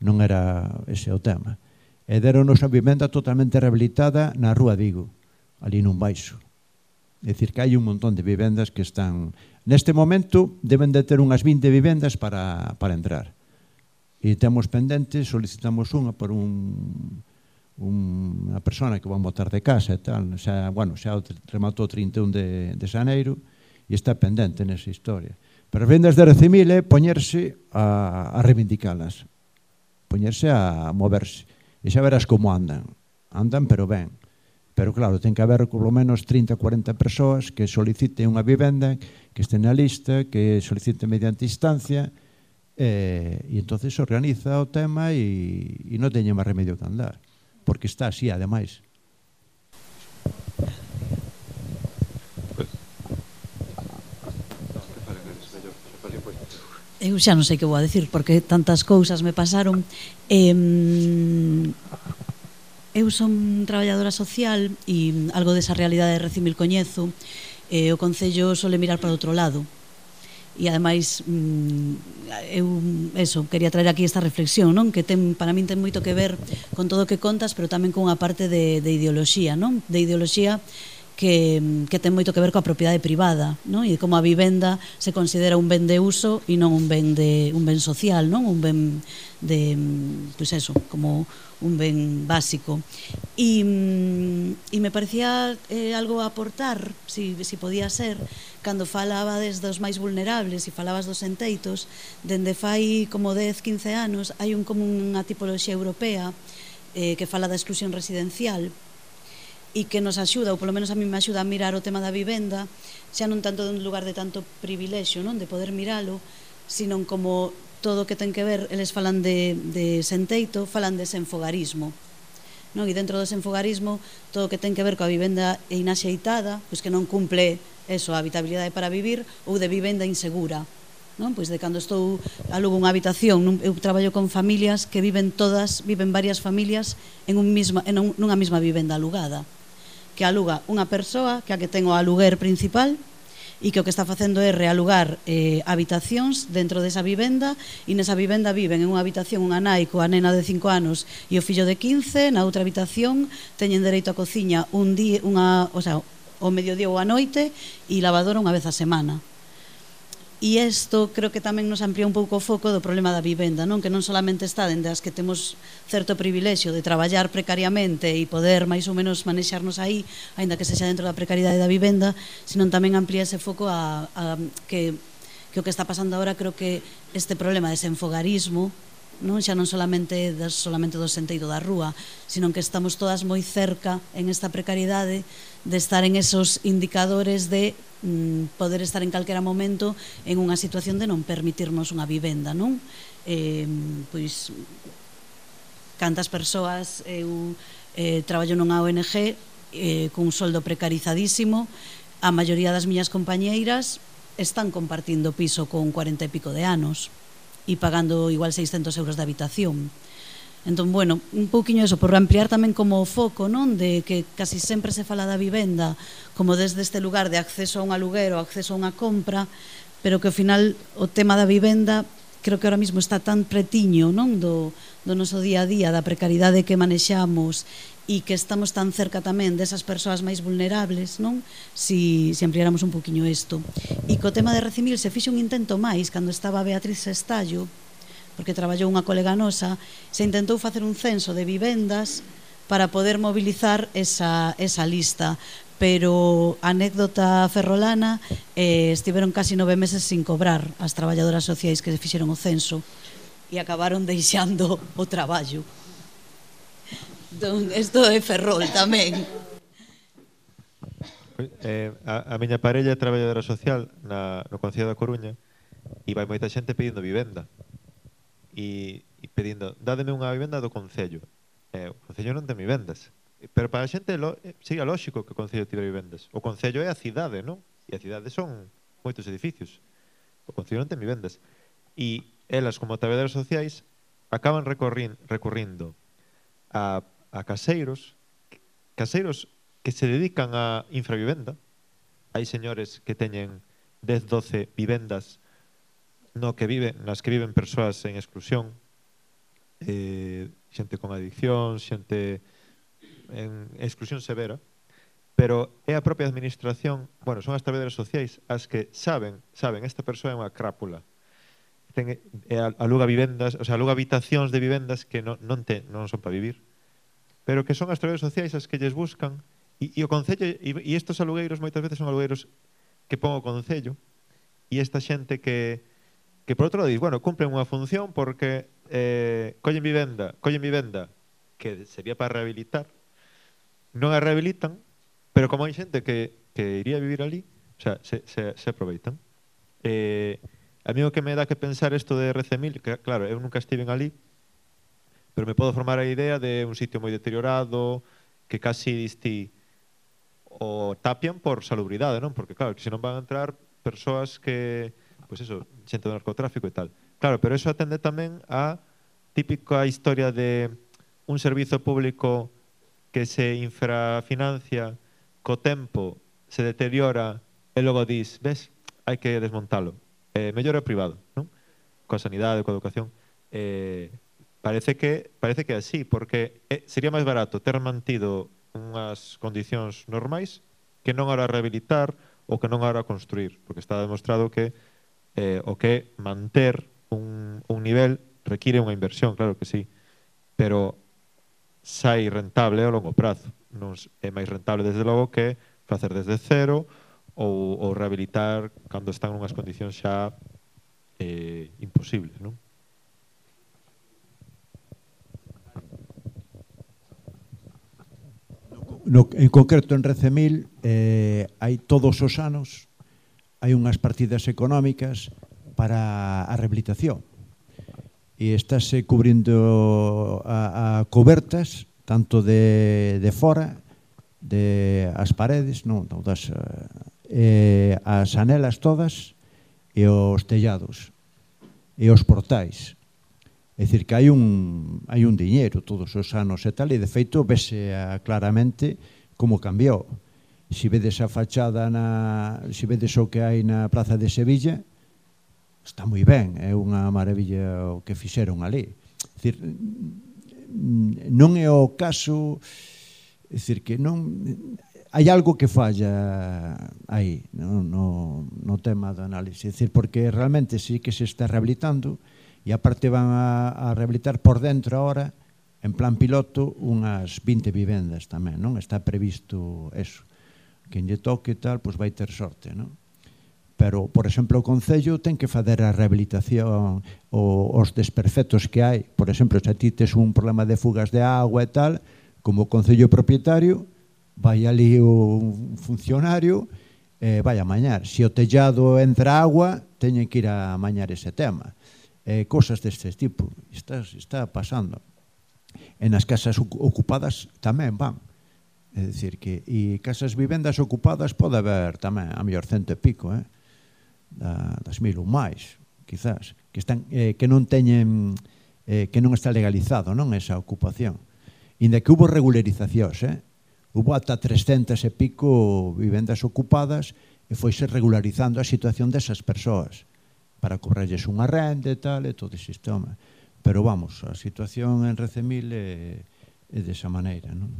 non era ese o tema. E deronos a vivenda totalmente rehabilitada na Rúa Vigo, ali nun baixo. É dicir, que hai un montón de vivendas que están... Neste momento deben de ter unhas 20 vivendas para, para entrar. E temos pendentes, solicitamos unha por un unha persona que van botar de casa e tal, xa, bueno, xa rematou 31 de, de Xaneiro e está pendente nesa historia. Pero as vendas de Recimile poñerse a, a reivindicalas, poñerse a moverse e xa verás como andan. Andan pero ben. Pero claro, ten que haber polo menos 30, 40 persoas que soliciten unha vivenda, que estén na lista, que soliciten mediante instancia, eh, e entonces organiza o tema e, e non teñe máis remedio que andar porque está así, ademais. Eu xa non sei que vou a decir porque tantas cousas me pasaron. Eh, eu son traballadora social e algo desa realidade de recibir coñezo. Eh, o Concello sole mirar para outro lado e ademais mm, eu eso quería traer aquí esta reflexión, non? Que ten para min ten moito que ver con todo o que contas, pero tamén con unha parte de de ideoloxía, non? De ideoloxía que, que ten moito que ver coa propiedade privada non? e como a vivenda se considera un ben de uso e non un ben, de, un ben social non un ben de, pois pues eso, como un ben básico e, mm, e me parecía eh, algo a aportar si, si podía ser cando falaba desde os máis vulnerables e falabas dos enteitos dende fai como 10, 15 anos hai un como unha tipoloxía europea eh, que fala da exclusión residencial e que nos axuda, ou polo menos a mí me axuda a mirar o tema da vivenda, xa non tanto dun lugar de tanto privilexio, non de poder miralo, sino como todo o que ten que ver, eles falan de, de senteito, falan de senfogarismo. Non? E dentro do senfogarismo, todo o que ten que ver coa vivenda inaxeitada, pois que non cumple eso, a habitabilidade para vivir, ou de vivenda insegura. Non? Pois de cando estou alugo unha habitación, nun, eu traballo con familias que viven todas, viven varias familias en un misma en un, nunha mesma vivenda alugada que aluga unha persoa, que a que ten o aluguer principal, e que o que está facendo é realugar eh, habitacións dentro desa vivenda e nesa vivenda viven en unha habitación unha nai coa nena de 5 anos e o fillo de 15, na outra habitación teñen dereito a cociña un día, unha, o, sea, o mediodía ou a noite e lavadora unha vez a semana. E isto creo que tamén nos amplía un pouco o foco do problema da vivenda, non? Que non solamente está dende as que temos certo privilexio de traballar precariamente e poder máis ou menos manexarnos aí, aínda que sexa dentro da precariedade da vivenda, senón tamén amplía ese foco a, a que que o que está pasando agora creo que este problema de desenfogarismo non xa non solamente das, solamente do sentido da rúa, sino que estamos todas moi cerca en esta precariedade de estar en esos indicadores de mm, poder estar en calquera momento en unha situación de non permitirnos unha vivenda, non? Eh, pois cantas persoas eu eh, traballo nunha ONG eh, cun soldo precarizadísimo a maioría das miñas compañeiras están compartindo piso con 40 e pico de anos e pagando igual 600 euros de habitación. Entón, bueno, un pouquiño eso, por ampliar tamén como o foco, non? De que casi sempre se fala da vivenda como desde este lugar de acceso a un aluguero, acceso a unha compra, pero que ao final o tema da vivenda creo que ahora mismo está tan pretiño, non? Do, do noso día a día, da precariedade que manexamos e que estamos tan cerca tamén desas persoas máis vulnerables, non? Si, si ampliáramos un poquinho isto. E co tema de recimil, se fixe un intento máis cando estaba Beatriz Estallo, porque traballou unha colega nosa, se intentou facer un censo de vivendas para poder mobilizar esa, esa lista pero anécdota ferrolana eh, estiveron casi nove meses sin cobrar as traballadoras sociais que fixeron o censo e acabaron deixando o traballo. Entón, isto é ferrol tamén. Eh, a, a miña parella é traballadora social na, no Concello da Coruña e vai moita xente pedindo vivenda e, e pedindo, dádeme unha vivenda do Concello. Eh, o Concello non ten vivendas. Pero para a xente lo, eh, sería lóxico que o Concello tivera vivendas. O Concello é a cidade, non? E a cidade son moitos edificios. O Concello non ten vivendas. E elas, como tabederas sociais, acaban recorrin, recurrindo a, a caseiros, caseiros que se dedican a infravivenda. Hai señores que teñen 10, 12 vivendas no que viven, nas que viven persoas en exclusión, eh, xente con adicción, xente en exclusión severa, pero é a propia administración, bueno, son as traballadoras sociais as que saben, saben, esta persoa é unha crápula, ten, é, aluga vivendas, o sea, aluga habitacións de vivendas que non, non, te, non son para vivir, pero que son as traballadoras sociais as que lles buscan, e, e o Concello, e, e estes alugueiros moitas veces son alugueiros que pon o Concello, e esta xente que, que por outro lado dis, bueno, cumplen unha función porque eh, collen vivenda, collen vivenda que sería para rehabilitar, non a rehabilitan, pero como hai xente que, que iría a vivir ali, o sea, se, se, se aproveitan. Eh, a mí o que me dá que pensar isto de RC1000, que claro, eu nunca estive en ali, pero me podo formar a idea de un sitio moi deteriorado, que casi disti o tapian por salubridade, non? Porque claro, que se non van a entrar persoas que pois eso, xente do narcotráfico e tal. Claro, pero eso atende tamén a típica historia de un servizo público que se infrafinancia co tempo, se deteriora e logo dis, ves, hai que desmontalo. Eh, mellor é o privado, non? Coa sanidade, coa educación. Eh, parece que parece que así, porque eh, sería máis barato ter mantido unhas condicións normais que non ahora rehabilitar ou que non ahora construir, porque está demostrado que eh, o que manter un, un nivel require unha inversión, claro que sí, pero sai rentable a longo prazo. Non é máis rentable, desde logo, que facer desde cero ou, ou rehabilitar cando están unhas condicións xa eh, imposibles, non? No, en concreto en Recemil eh, hai todos os anos hai unhas partidas económicas para a rehabilitación. E estáse cubrindo a, a cobertas tanto de, de fora de as paredes non, non das, eh, eh, as anelas todas e os tellados e os portais. É dicir que hai un, hai un diñeiro todos os anos e tal e de feito vese ah, claramente como cambiou se vedes a fachada na, se vedes o que hai na Praza de Sevilla, está moi ben, é unha maravilla o que fixeron ali. Dicir, non é o caso, dicir que non hai algo que falla aí, no, no, no tema do análise, dicir, porque realmente sí que se está rehabilitando e aparte van a, a rehabilitar por dentro ahora en plan piloto unhas 20 vivendas tamén, non? Está previsto eso quen lle toque tal, pois vai ter sorte, non? Pero, por exemplo, o Concello ten que fazer a rehabilitación o, os desperfectos que hai. Por exemplo, se ti tes un problema de fugas de agua e tal, como Concello propietario, vai ali o funcionario eh, vai a mañar. Se o tellado entra agua, teñen que ir a mañar ese tema. Eh, cosas deste tipo. Está, está pasando. E nas casas ocupadas tamén van. É dicir que e casas vivendas ocupadas pode haber tamén a mellor cento e pico, eh? Da, das mil ou máis, quizás, que están eh, que non teñen eh, que non está legalizado, non esa ocupación. Inda que hubo regularizacións, eh? Hubo ata 300 e pico vivendas ocupadas e foise regularizando a situación desas persoas para cobrarlles unha renda e tal e todo o sistema. Pero vamos, a situación en Recemil é, é desa maneira, non?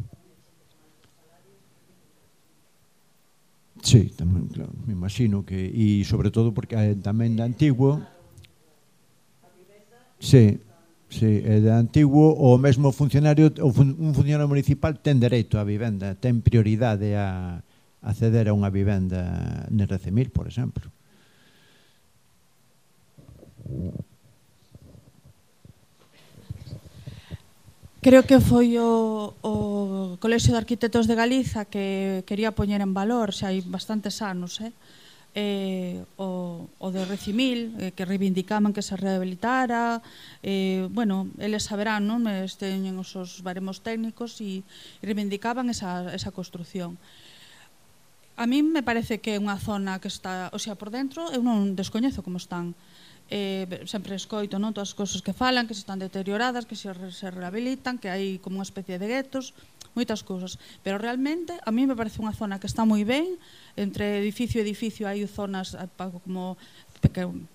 Sí, tamén, claro, me imagino que e sobre todo porque eh, tamén de antigo Sí, sí, é de antigo o mesmo funcionario o fun, un funcionario municipal ten dereito á vivenda, ten prioridade a acceder a unha vivenda en Recemil, por exemplo. Creo que foi o, o Colexio de Arquitectos de Galiza que quería poñer en valor, xa hai bastantes anos, eh? eh, o, o de Recimil, eh, que reivindicaban que se rehabilitara, eh, bueno, eles saberán, non? Eh, teñen os seus baremos técnicos e reivindicaban esa, esa construción. A min me parece que é unha zona que está, o sea, por dentro, eu non descoñezo como están, eh, sempre escoito non, todas as cousas que falan, que se están deterioradas, que se, se rehabilitan, que hai como unha especie de guetos, moitas cousas. Pero realmente a mí me parece unha zona que está moi ben, entre edificio e edificio hai zonas eh, como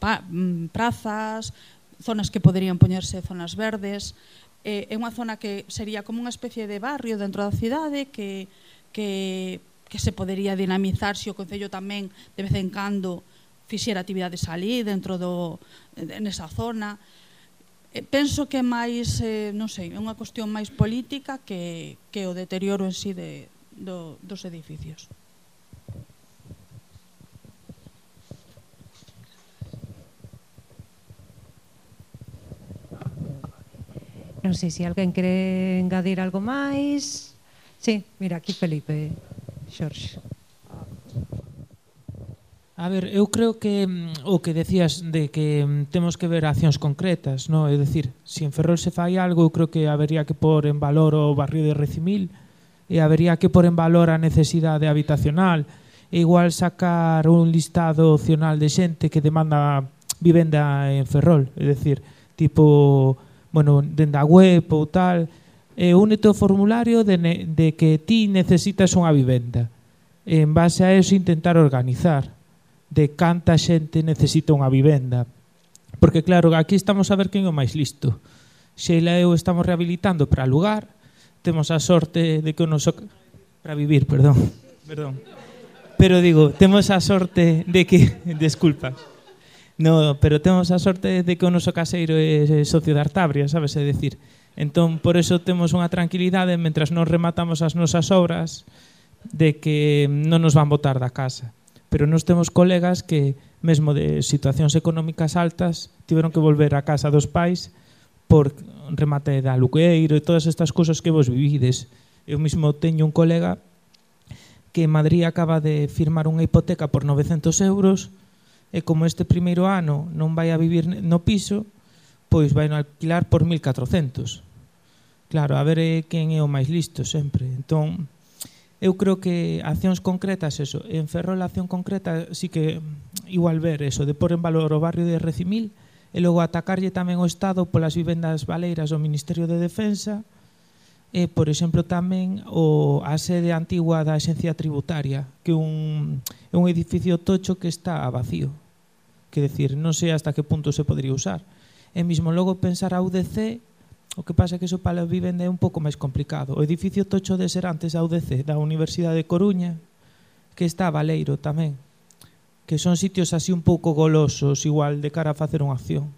pa, mm, prazas, zonas que poderían poñerse zonas verdes, eh, é unha zona que sería como unha especie de barrio dentro da cidade que, que, que se podería dinamizar se o Concello tamén de vez en cando fixera actividades ali dentro do nesa zona. Eh, penso que é máis, eh, non sei, é unha cuestión máis política que, que o deterioro en sí de, do, dos edificios. Non sei se alguén quere engadir algo máis. Sí, mira, aquí Felipe, Xorxe. A ver, eu creo que mm, o que decías de que mm, temos que ver accións concretas, no? é dicir, se en Ferrol se fai algo, eu creo que habería que pôr en valor o barrio de Recimil e habería que pôr en valor a necesidade habitacional e igual sacar un listado opcional de xente que demanda vivenda en Ferrol, é dicir, tipo, bueno, dende a web ou tal, e únete o formulario de, de que ti necesitas unha vivenda. En base a eso intentar organizar de canta xente necesita unha vivenda. Porque claro, aquí estamos a ver quen é o máis listo. Xeila e eu estamos rehabilitando para alugar, temos a sorte de que o noso... Para vivir, perdón. Perdón. Pero digo, temos a sorte de que... Desculpas. No, pero temos a sorte de que o noso caseiro é socio de Artabria, sabes? É decir, entón, por eso temos unha tranquilidade mentras non rematamos as nosas obras de que non nos van botar da casa pero nos temos colegas que, mesmo de situacións económicas altas, tiveron que volver á casa dos pais por remate da alugueiro e todas estas cousas que vos vivides. Eu mismo teño un colega que en Madrid acaba de firmar unha hipoteca por 900 euros e como este primeiro ano non vai a vivir no piso, pois vai no alquilar por 1400. Claro, a ver eh, quen é o máis listo sempre. Entón, eu creo que accións concretas, eso, en Ferrol a acción concreta sí que igual ver eso, de pôr en valor o barrio de Recimil e logo atacarlle tamén o Estado polas vivendas valeiras do Ministerio de Defensa e, por exemplo, tamén o, a sede antigua da Axencia Tributaria, que un, é un edificio tocho que está a vacío. Que decir, non sei hasta que punto se podría usar. E mismo logo pensar a UDC O que pasa é que iso para a vivenda é un pouco máis complicado. O edificio Tocho de Serantes da UDC, da Universidade de Coruña, que está a Valeiro tamén, que son sitios así un pouco golosos, igual de cara a facer unha acción.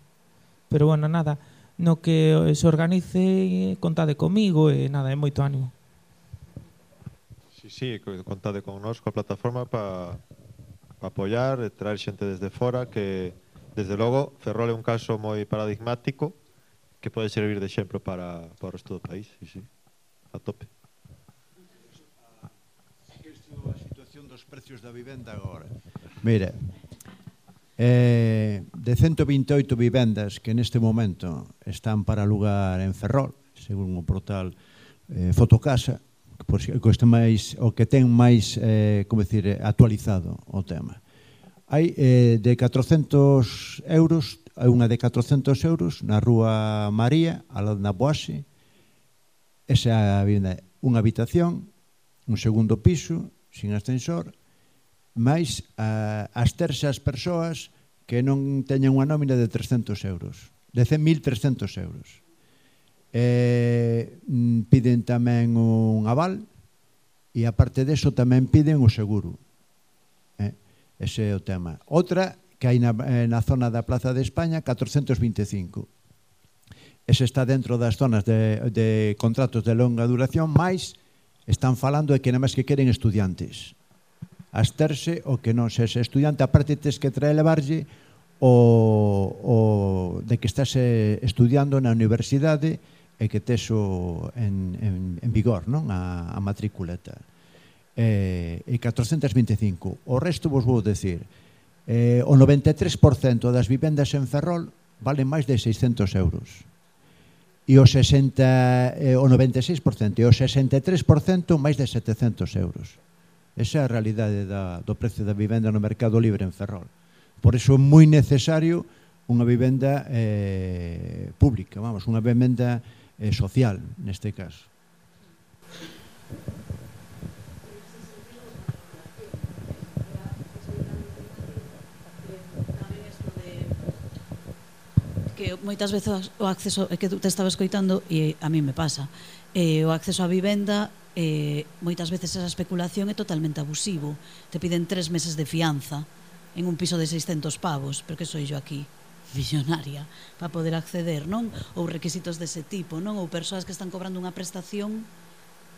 Pero bueno, nada, no que se organice, contade comigo e nada, é moito ánimo. Sí, sí, contade con nós, coa plataforma para pa apoiar, traer xente desde fora, que desde logo Ferrol é un caso moi paradigmático, que pode servir de exemplo para, para o resto do país, sí, sí, a tope. A situación dos precios da vivenda agora. Mira, eh, de 128 vivendas que neste momento están para alugar en Ferrol, según o portal eh, Fotocasa, que por si, que máis, o que ten máis, eh, como decir, eh, actualizado o tema. Hai eh, de 400 euros é unha de 400 euros na rúa María, alá na Boase. Esa vivenda unha habitación, un segundo piso, sin ascensor, máis a, as terxas persoas que non teñen unha nómina de 300 euros, de 100.300 euros. Eh, piden tamén un aval e aparte deso tamén piden o seguro. Eh? Ese é o tema. Outra que hai na, eh, na zona da Plaza de España 425 Ese está dentro das zonas de, de contratos de longa duración máis están falando de que nada máis que queren estudiantes. Asterse o que non ses estudiante aparte tes que trelevarlle o, o de que estás eh, estudiando na universidade e que tes o en, en, en vigor non? A, a matrícula e, eh, e 425 o resto vos vou decir. Eh, o 93% das vivendas en Ferrol valen máis de 600 euros. E o, 60, eh, o 96% e o 63% máis de 700 euros. Esa é a realidade da, do precio da vivenda no mercado libre en Ferrol. Por iso é moi necesario unha vivenda eh, pública, vamos, unha vivenda eh, social, neste caso. que moitas veces o acceso é que tú te estabas coitando e a mí me pasa. Eh, o acceso á vivenda eh, moitas veces esa especulación é totalmente abusivo. Te piden tres meses de fianza en un piso de 600 pavos, porque soy yo aquí visionaria para poder acceder, non? Ou requisitos dese tipo, non? Ou persoas que están cobrando unha prestación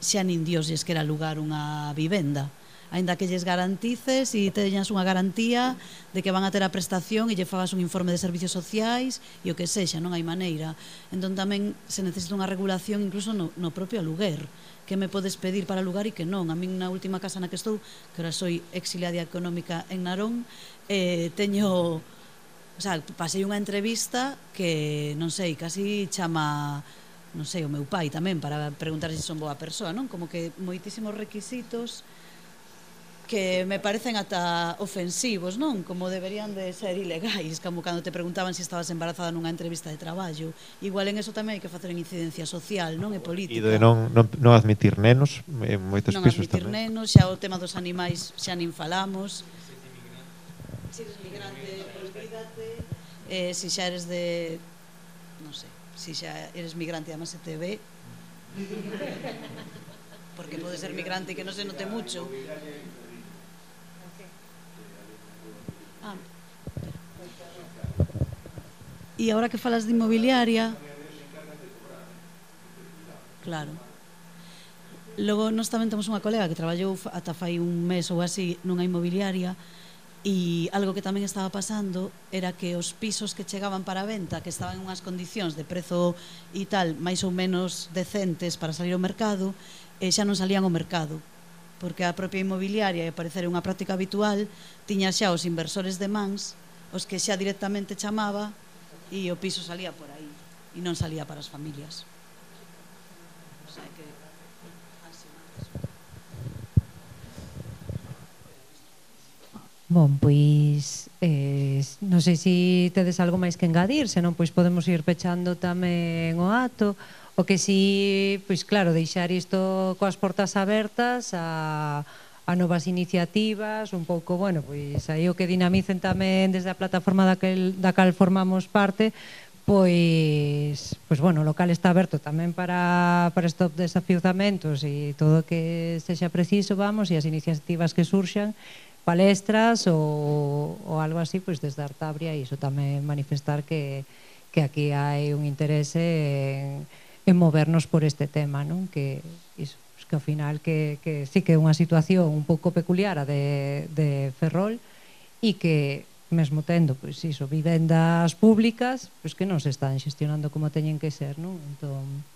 xa nin dios lles que era lugar unha vivenda aínda que lles garantices e teñas unha garantía de que van a ter a prestación e lle fagas un informe de servicios sociais e o que sexa, non hai maneira. Entón tamén se necesita unha regulación incluso no, no propio aluguer que me podes pedir para lugar e que non. A min na última casa na que estou, que ora soy exiliada económica en Narón, eh, teño o sea, pasei unha entrevista que non sei, casi chama non sei, o meu pai tamén para preguntar se son boa persoa, non? Como que moitísimos requisitos que me parecen ata ofensivos, non? Como deberían de ser ilegais, como cando te preguntaban se si estabas embarazada nunha entrevista de traballo. Igual en eso tamén hai que facer en incidencia social, non? E política. E de non, non, non admitir nenos en moitos non pisos tamén. Non admitir nenos, xa o tema dos animais xa nin falamos. Se eres migrante, pois olvídate. Eh, se xa eres de... Non sei, se xa eres migrante, además se te ve. porque pode ser migrante que non se note mucho. E agora que falas de inmobiliaria... Claro. Logo, nós tamén temos unha colega que traballou ata fai un mes ou así nunha inmobiliaria E algo que tamén estaba pasando era que os pisos que chegaban para a venta, que estaban en unhas condicións de prezo e tal, máis ou menos decentes para salir ao mercado, e xa non salían ao mercado, porque a propia inmobiliaria, e parecer unha práctica habitual, tiña xa os inversores de mans, os que xa directamente chamaba e o piso salía por aí e non salía para as familias. O sea, que Bom, pois eh, non sei se tedes algo máis que engadir, senón pois podemos ir pechando tamén o ato, o que si, pois claro, deixar isto coas portas abertas a a novas iniciativas, un pouco, bueno, pois aí o que dinamicen tamén desde a plataforma daquel, da cal formamos parte, pois, pois bueno, o local está aberto tamén para, para estos desafiuzamentos e todo o que sexa preciso, vamos, e as iniciativas que surxan, palestras ou, ou algo así, pois desde Artabria, iso tamén manifestar que, que aquí hai un interese en, en movernos por este tema, non? Que, que ao final que, que sí que é unha situación un pouco peculiar a de, de Ferrol e que mesmo tendo pois iso, vivendas públicas, pois que non se están xestionando como teñen que ser, non? Entón,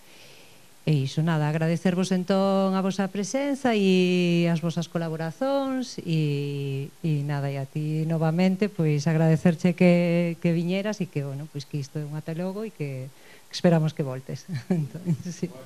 E iso, nada, agradecervos entón a vosa presenza e as vosas colaboracións e, e nada, e a ti novamente pois agradecerche que, que viñeras e que, bueno, pois que isto é un atelogo e que, que esperamos que voltes. entón, sí. Bueno,